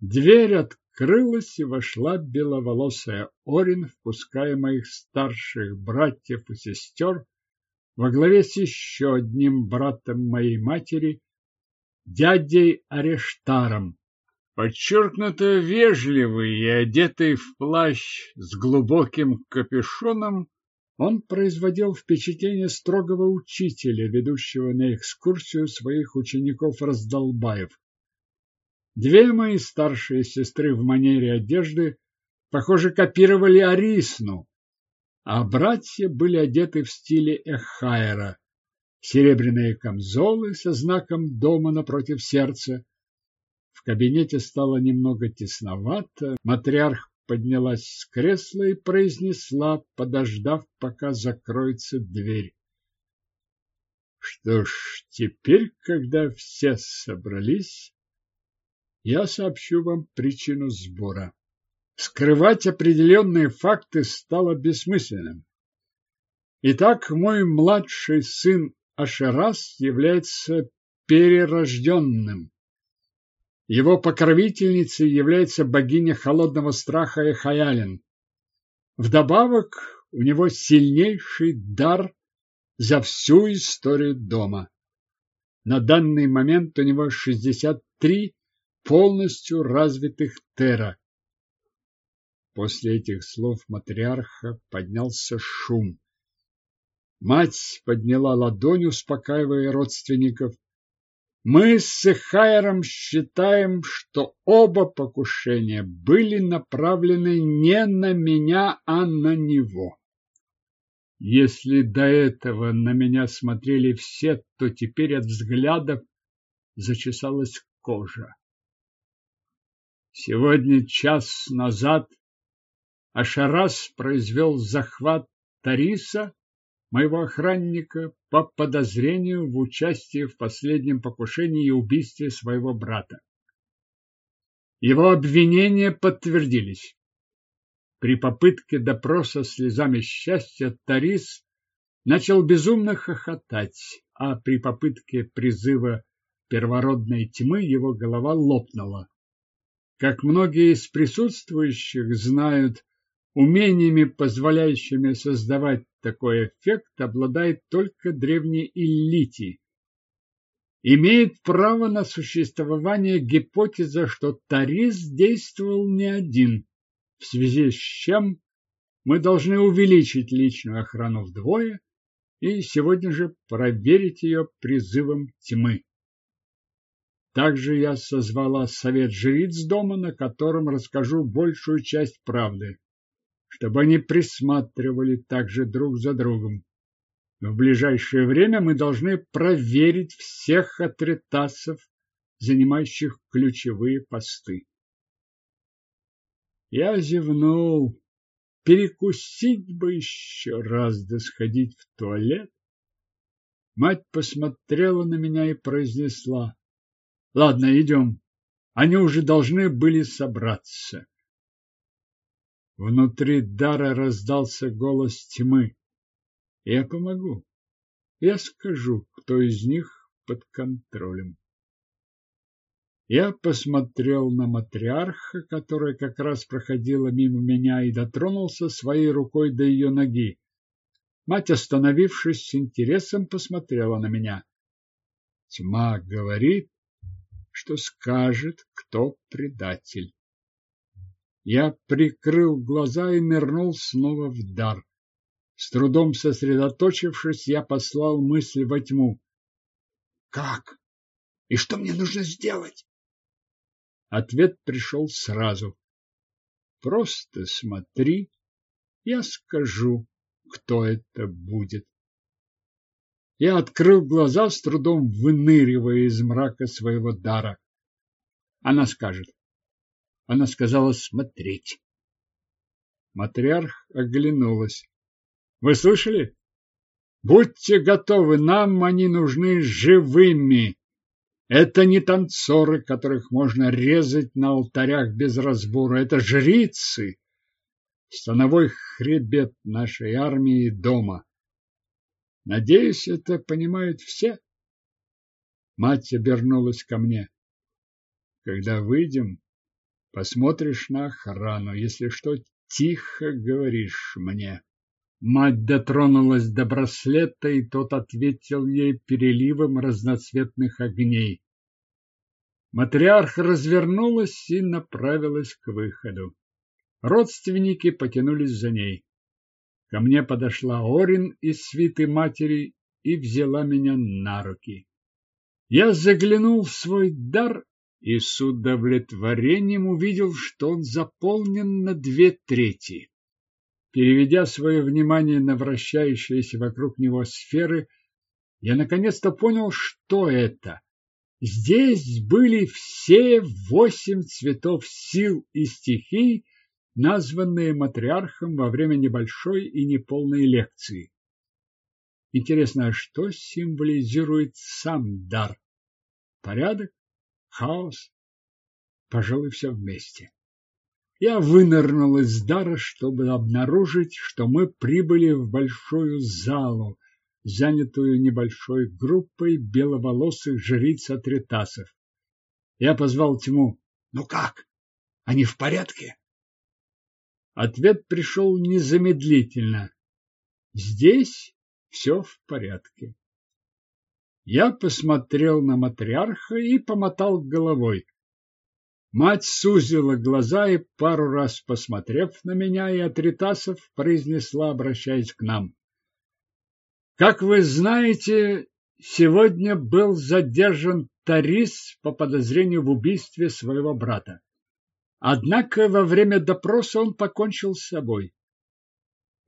Дверь открылась, и вошла беловолосая Орин, впуская моих старших братьев и сестер во главе с еще одним братом моей матери, дядей Арештаром. Подчеркнуто вежливый и одетый в плащ с глубоким капюшоном, он производил впечатление строгого учителя, ведущего на экскурсию своих учеников-раздолбаев. Две мои старшие сестры в манере одежды, похоже, копировали Арисну, а братья были одеты в стиле Эхайра. Серебряные камзолы со знаком дома напротив сердца. В кабинете стало немного тесновато. Матриарх поднялась с кресла и произнесла, подождав, пока закроется дверь. Что ж, теперь, когда все собрались, я сообщу вам причину сбора. Скрывать определенные факты стало бессмысленным. Итак, мой младший сын Ашерас является перерожденным. Его покровительницей является богиня холодного страха Эхаялин. Вдобавок, у него сильнейший дар за всю историю дома. На данный момент у него 63 полностью развитых тера. После этих слов матриарха поднялся шум. Мать подняла ладонь, успокаивая родственников. Мы с Эхайером считаем, что оба покушения были направлены не на меня, а на него. Если до этого на меня смотрели все, то теперь от взглядов зачесалась кожа. Сегодня час назад Ашарас произвел захват Тариса, моего охранника, по подозрению в участии в последнем покушении и убийстве своего брата. Его обвинения подтвердились. При попытке допроса слезами счастья Тарис начал безумно хохотать, а при попытке призыва первородной тьмы его голова лопнула. Как многие из присутствующих знают, умениями, позволяющими создавать такой эффект, обладает только древний Иллити. Имеет право на существование гипотеза, что Тарис действовал не один в связи с чем мы должны увеличить личную охрану вдвое и сегодня же проверить ее призывом тьмы. Также я созвала совет жриц дома, на котором расскажу большую часть правды, чтобы они присматривали также друг за другом. В ближайшее время мы должны проверить всех атритасов, занимающих ключевые посты. Я зевнул. Перекусить бы еще раз, да сходить в туалет. Мать посмотрела на меня и произнесла. Ладно, идем. Они уже должны были собраться. Внутри дара раздался голос тьмы. Я помогу. Я скажу, кто из них под контролем. Я посмотрел на матриарха, которая как раз проходила мимо меня, и дотронулся своей рукой до ее ноги. Мать, остановившись, с интересом посмотрела на меня. Тьма говорит, что скажет, кто предатель. Я прикрыл глаза и нырнул снова в дар. С трудом сосредоточившись, я послал мысль во тьму. Как? И что мне нужно сделать? Ответ пришел сразу. Просто смотри, я скажу, кто это будет. Я открыл глаза, с трудом выныривая из мрака своего дара. Она скажет. Она сказала смотреть. Матриарх оглянулась. Вы слышали? Будьте готовы, нам они нужны живыми. Это не танцоры, которых можно резать на алтарях без разбора. Это жрицы, становой хребет нашей армии дома. Надеюсь, это понимают все. Мать обернулась ко мне. Когда выйдем, посмотришь на охрану. Если что, тихо говоришь мне. Мать дотронулась до браслета, и тот ответил ей переливом разноцветных огней. Матриарх развернулась и направилась к выходу. Родственники потянулись за ней. Ко мне подошла Орин из свиты матери и взяла меня на руки. Я заглянул в свой дар и с удовлетворением увидел, что он заполнен на две трети. Переведя свое внимание на вращающиеся вокруг него сферы, я наконец-то понял, что это. Здесь были все восемь цветов сил и стихий, названные матриархом во время небольшой и неполной лекции. Интересно, а что символизирует сам дар? Порядок? Хаос? Пожалуй, все вместе. Я вынырнул из дара, чтобы обнаружить, что мы прибыли в большую залу, занятую небольшой группой беловолосых жриц-атритасов. Я позвал тьму. «Ну как? Они в порядке?» Ответ пришел незамедлительно. «Здесь все в порядке». Я посмотрел на матриарха и помотал головой. Мать сузила глаза и, пару раз посмотрев на меня и Атритасов, произнесла, обращаясь к нам. Как вы знаете, сегодня был задержан Тарис по подозрению в убийстве своего брата. Однако во время допроса он покончил с собой.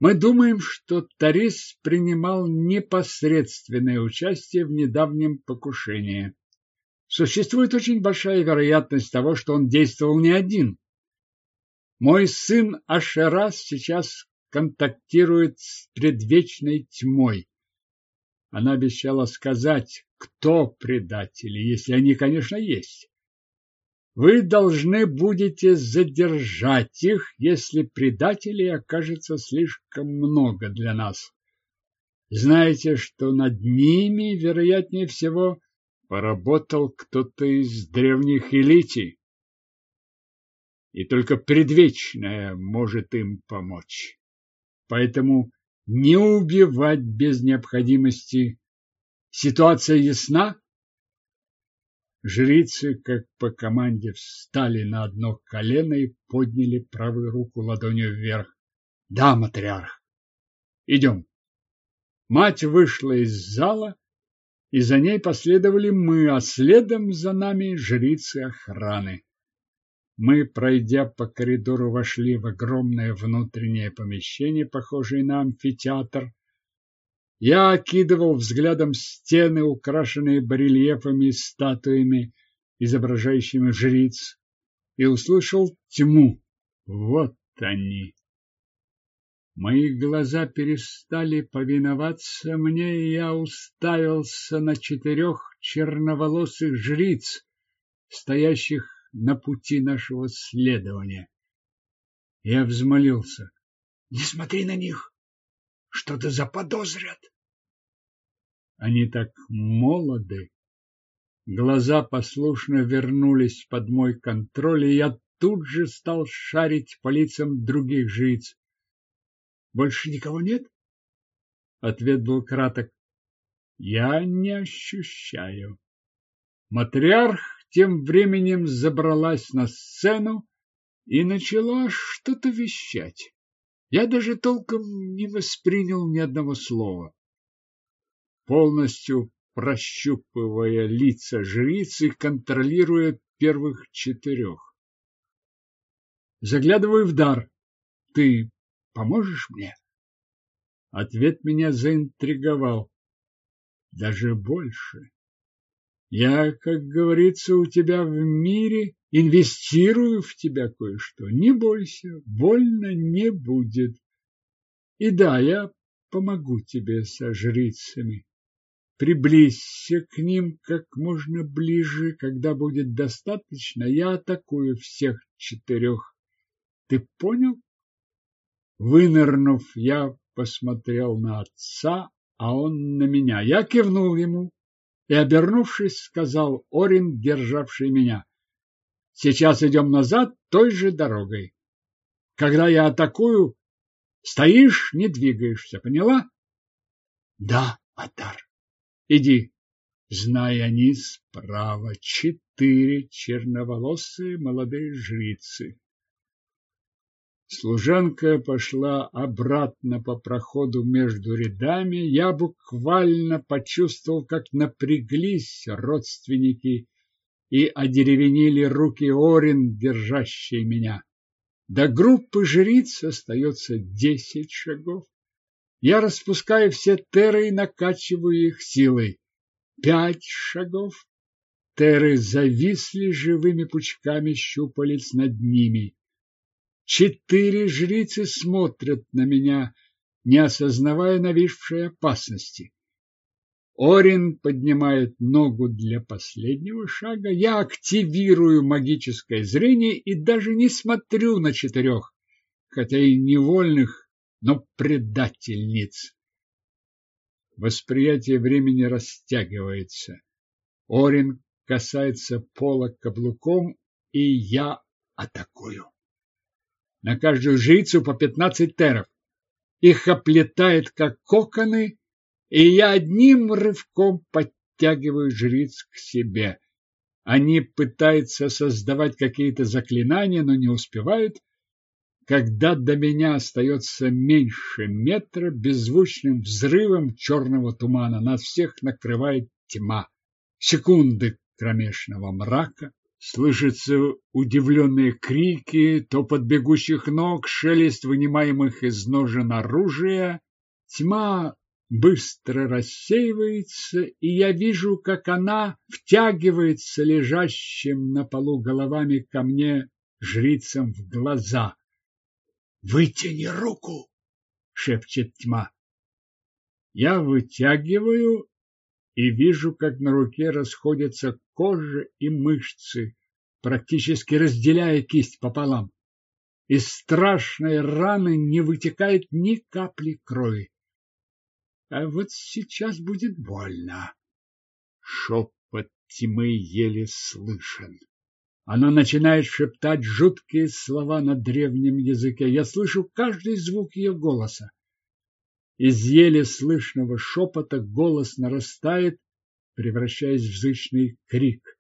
Мы думаем, что Тарис принимал непосредственное участие в недавнем покушении. Существует очень большая вероятность того, что он действовал не один. Мой сын Ашерас сейчас контактирует с предвечной тьмой. Она обещала сказать, кто предатели, если они, конечно, есть. Вы должны будете задержать их, если предателей окажется слишком много для нас. Знаете, что над ними, вероятнее всего, поработал кто-то из древних элитий. И только предвечная может им помочь. Поэтому не убивать без необходимости. Ситуация ясна? Жрицы, как по команде, встали на одно колено и подняли правую руку ладонью вверх. Да, матриарх. Идем. Мать вышла из зала, и за ней последовали мы, а следом за нами жрицы охраны. Мы, пройдя по коридору, вошли в огромное внутреннее помещение, похожее на амфитеатр. Я окидывал взглядом стены, украшенные барельефами и статуями, изображающими жриц, и услышал тьму. Вот они! Мои глаза перестали повиноваться мне, и я уставился на четырех черноволосых жриц, стоящих на пути нашего следования. Я взмолился. Не смотри на них. Что-то заподозрят. Они так молоды. Глаза послушно вернулись под мой контроль, и я тут же стал шарить по лицам других жриц. Больше никого нет? Ответ был краток. Я не ощущаю. Матриарх тем временем забралась на сцену и начала что-то вещать. Я даже толком не воспринял ни одного слова. Полностью прощупывая лица жрицы, контролируя первых четырех. Заглядываю в дар. Ты поможешь мне? Ответ меня заинтриговал. Даже больше. Я, как говорится, у тебя в мире инвестирую в тебя кое-что. Не бойся, больно не будет. И да, я помогу тебе со жрицами. Приблизься к ним как можно ближе, когда будет достаточно, я атакую всех четырех. Ты понял? Вынырнув, я посмотрел на отца, а он на меня. Я кивнул ему, и, обернувшись, сказал Орин, державший меня. Сейчас идем назад той же дорогой. Когда я атакую, стоишь, не двигаешься, поняла? Да, Атар. Иди. Знай, они справа четыре черноволосые молодые жрицы. Служанка пошла обратно по проходу между рядами. Я буквально почувствовал, как напряглись родственники и одеревенели руки Орин, держащие меня. До группы жриц остается десять шагов. Я распускаю все теры и накачиваю их силой. Пять шагов. Теры зависли живыми пучками щупалец над ними. Четыре жрицы смотрят на меня, не осознавая нависшей опасности. Орин поднимает ногу для последнего шага. Я активирую магическое зрение и даже не смотрю на четырех, хотя и невольных, но предательниц. Восприятие времени растягивается. Орин касается пола каблуком, и я атакую. На каждую жрицу по пятнадцать теров. Их оплетает, как коконы, и я одним рывком подтягиваю жриц к себе. Они пытаются создавать какие-то заклинания, но не успевают. Когда до меня остается меньше метра, беззвучным взрывом черного тумана нас всех накрывает тьма. Секунды кромешного мрака, слышатся удивленные крики, топот бегущих ног, шелест вынимаемых из ножен оружия. Тьма быстро рассеивается, и я вижу, как она втягивается лежащим на полу головами ко мне жрицам в глаза. «Вытяни руку!» — шепчет тьма. Я вытягиваю и вижу, как на руке расходятся кожа и мышцы, практически разделяя кисть пополам. Из страшной раны не вытекает ни капли крови. А вот сейчас будет больно. Шепот тьмы еле слышен. Она начинает шептать жуткие слова на древнем языке. Я слышу каждый звук ее голоса. Из еле слышного шепота голос нарастает, превращаясь в зычный крик.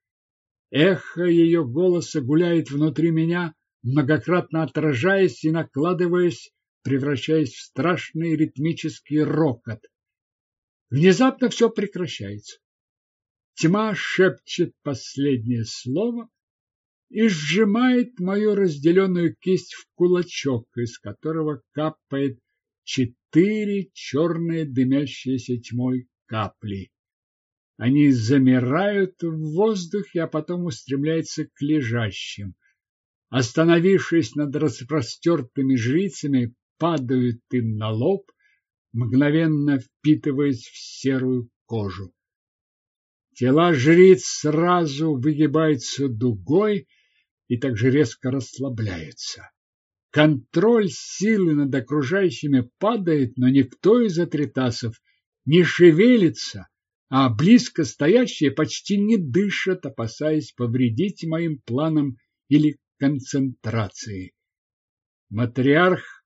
Эхо ее голоса гуляет внутри меня, многократно отражаясь и накладываясь, превращаясь в страшный ритмический рокот. Внезапно все прекращается. Тьма шепчет последнее слово и сжимает мою разделенную кисть в кулачок, из которого капает четыре черные дымящиеся тьмой капли. Они замирают в воздухе, а потом устремляются к лежащим. Остановившись над распростертыми жрицами, падают им на лоб, мгновенно впитываясь в серую кожу. Тела жриц сразу выгибаются дугой и также резко расслабляются. Контроль силы над окружающими падает, но никто из атритасов не шевелится, а близко стоящие почти не дышат, опасаясь повредить моим планам или концентрации. Матриарх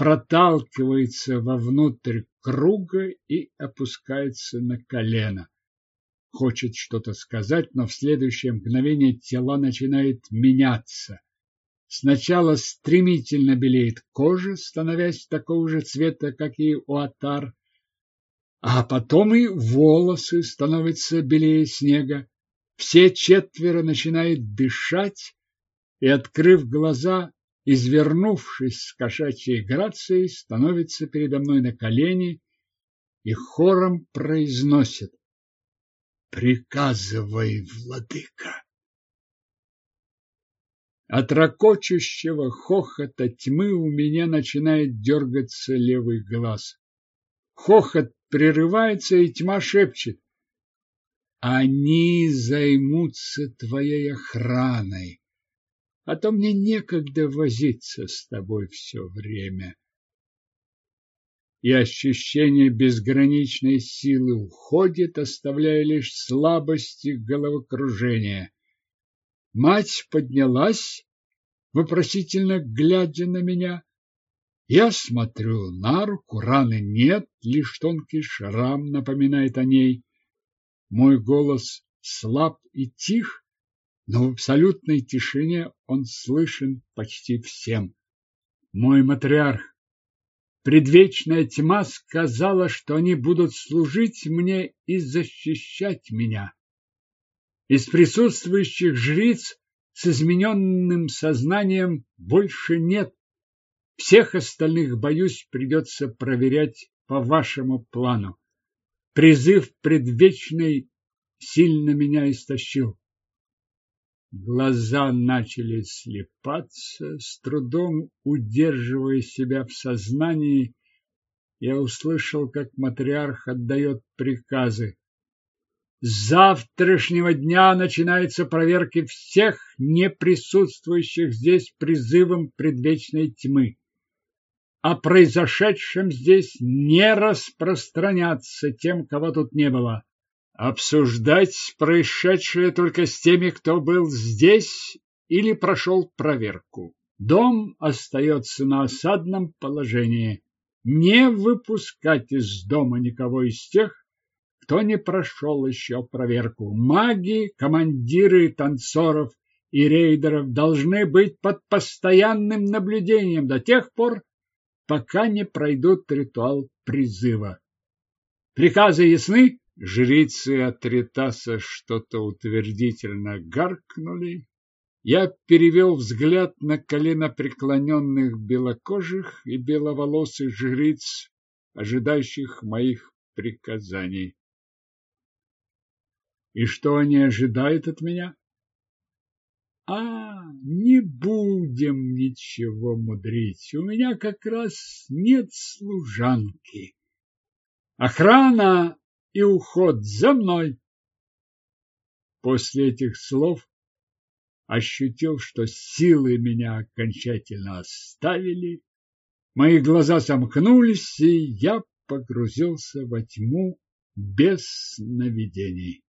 проталкивается вовнутрь круга и опускается на колено. Хочет что-то сказать, но в следующее мгновение тела начинает меняться. Сначала стремительно белеет кожа, становясь такого же цвета, как и у атар, а потом и волосы становятся белее снега. Все четверо начинают дышать и, открыв глаза, извернувшись с кошачьей грацией, становится передо мной на колени и хором произносит «Приказывай, владыка!» От ракочущего хохота тьмы у меня начинает дергаться левый глаз. Хохот прерывается, и тьма шепчет. Они займутся твоей охраной а то мне некогда возиться с тобой все время. И ощущение безграничной силы уходит, оставляя лишь слабости головокружения. Мать поднялась, вопросительно глядя на меня. Я смотрю на руку, раны нет, лишь тонкий шрам напоминает о ней. Мой голос слаб и тих, но в абсолютной тишине он слышен почти всем. Мой матриарх, предвечная тьма сказала, что они будут служить мне и защищать меня. Из присутствующих жриц с измененным сознанием больше нет. Всех остальных, боюсь, придется проверять по вашему плану. Призыв предвечной сильно меня истощил. Глаза начали слепаться, с трудом удерживая себя в сознании, я услышал, как матриарх отдает приказы. С завтрашнего дня начинается проверки всех не присутствующих здесь призывом предвечной тьмы. О произошедшем здесь не распространяться тем, кого тут не было. Обсуждать происшедшее только с теми, кто был здесь или прошел проверку. Дом остается на осадном положении. Не выпускать из дома никого из тех, кто не прошел еще проверку. Маги, командиры танцоров и рейдеров должны быть под постоянным наблюдением до тех пор, пока не пройдут ритуал призыва. Приказы ясны? Жрицы от Ритаса что-то утвердительно гаркнули. Я перевел взгляд на колено преклоненных белокожих и беловолосых жриц, ожидающих моих приказаний. И что они ожидают от меня? А, не будем ничего мудрить. У меня как раз нет служанки. Охрана и уход за мной. После этих слов ощутил, что силы меня окончательно оставили. Мои глаза сомкнулись, и я погрузился во тьму без сновидений.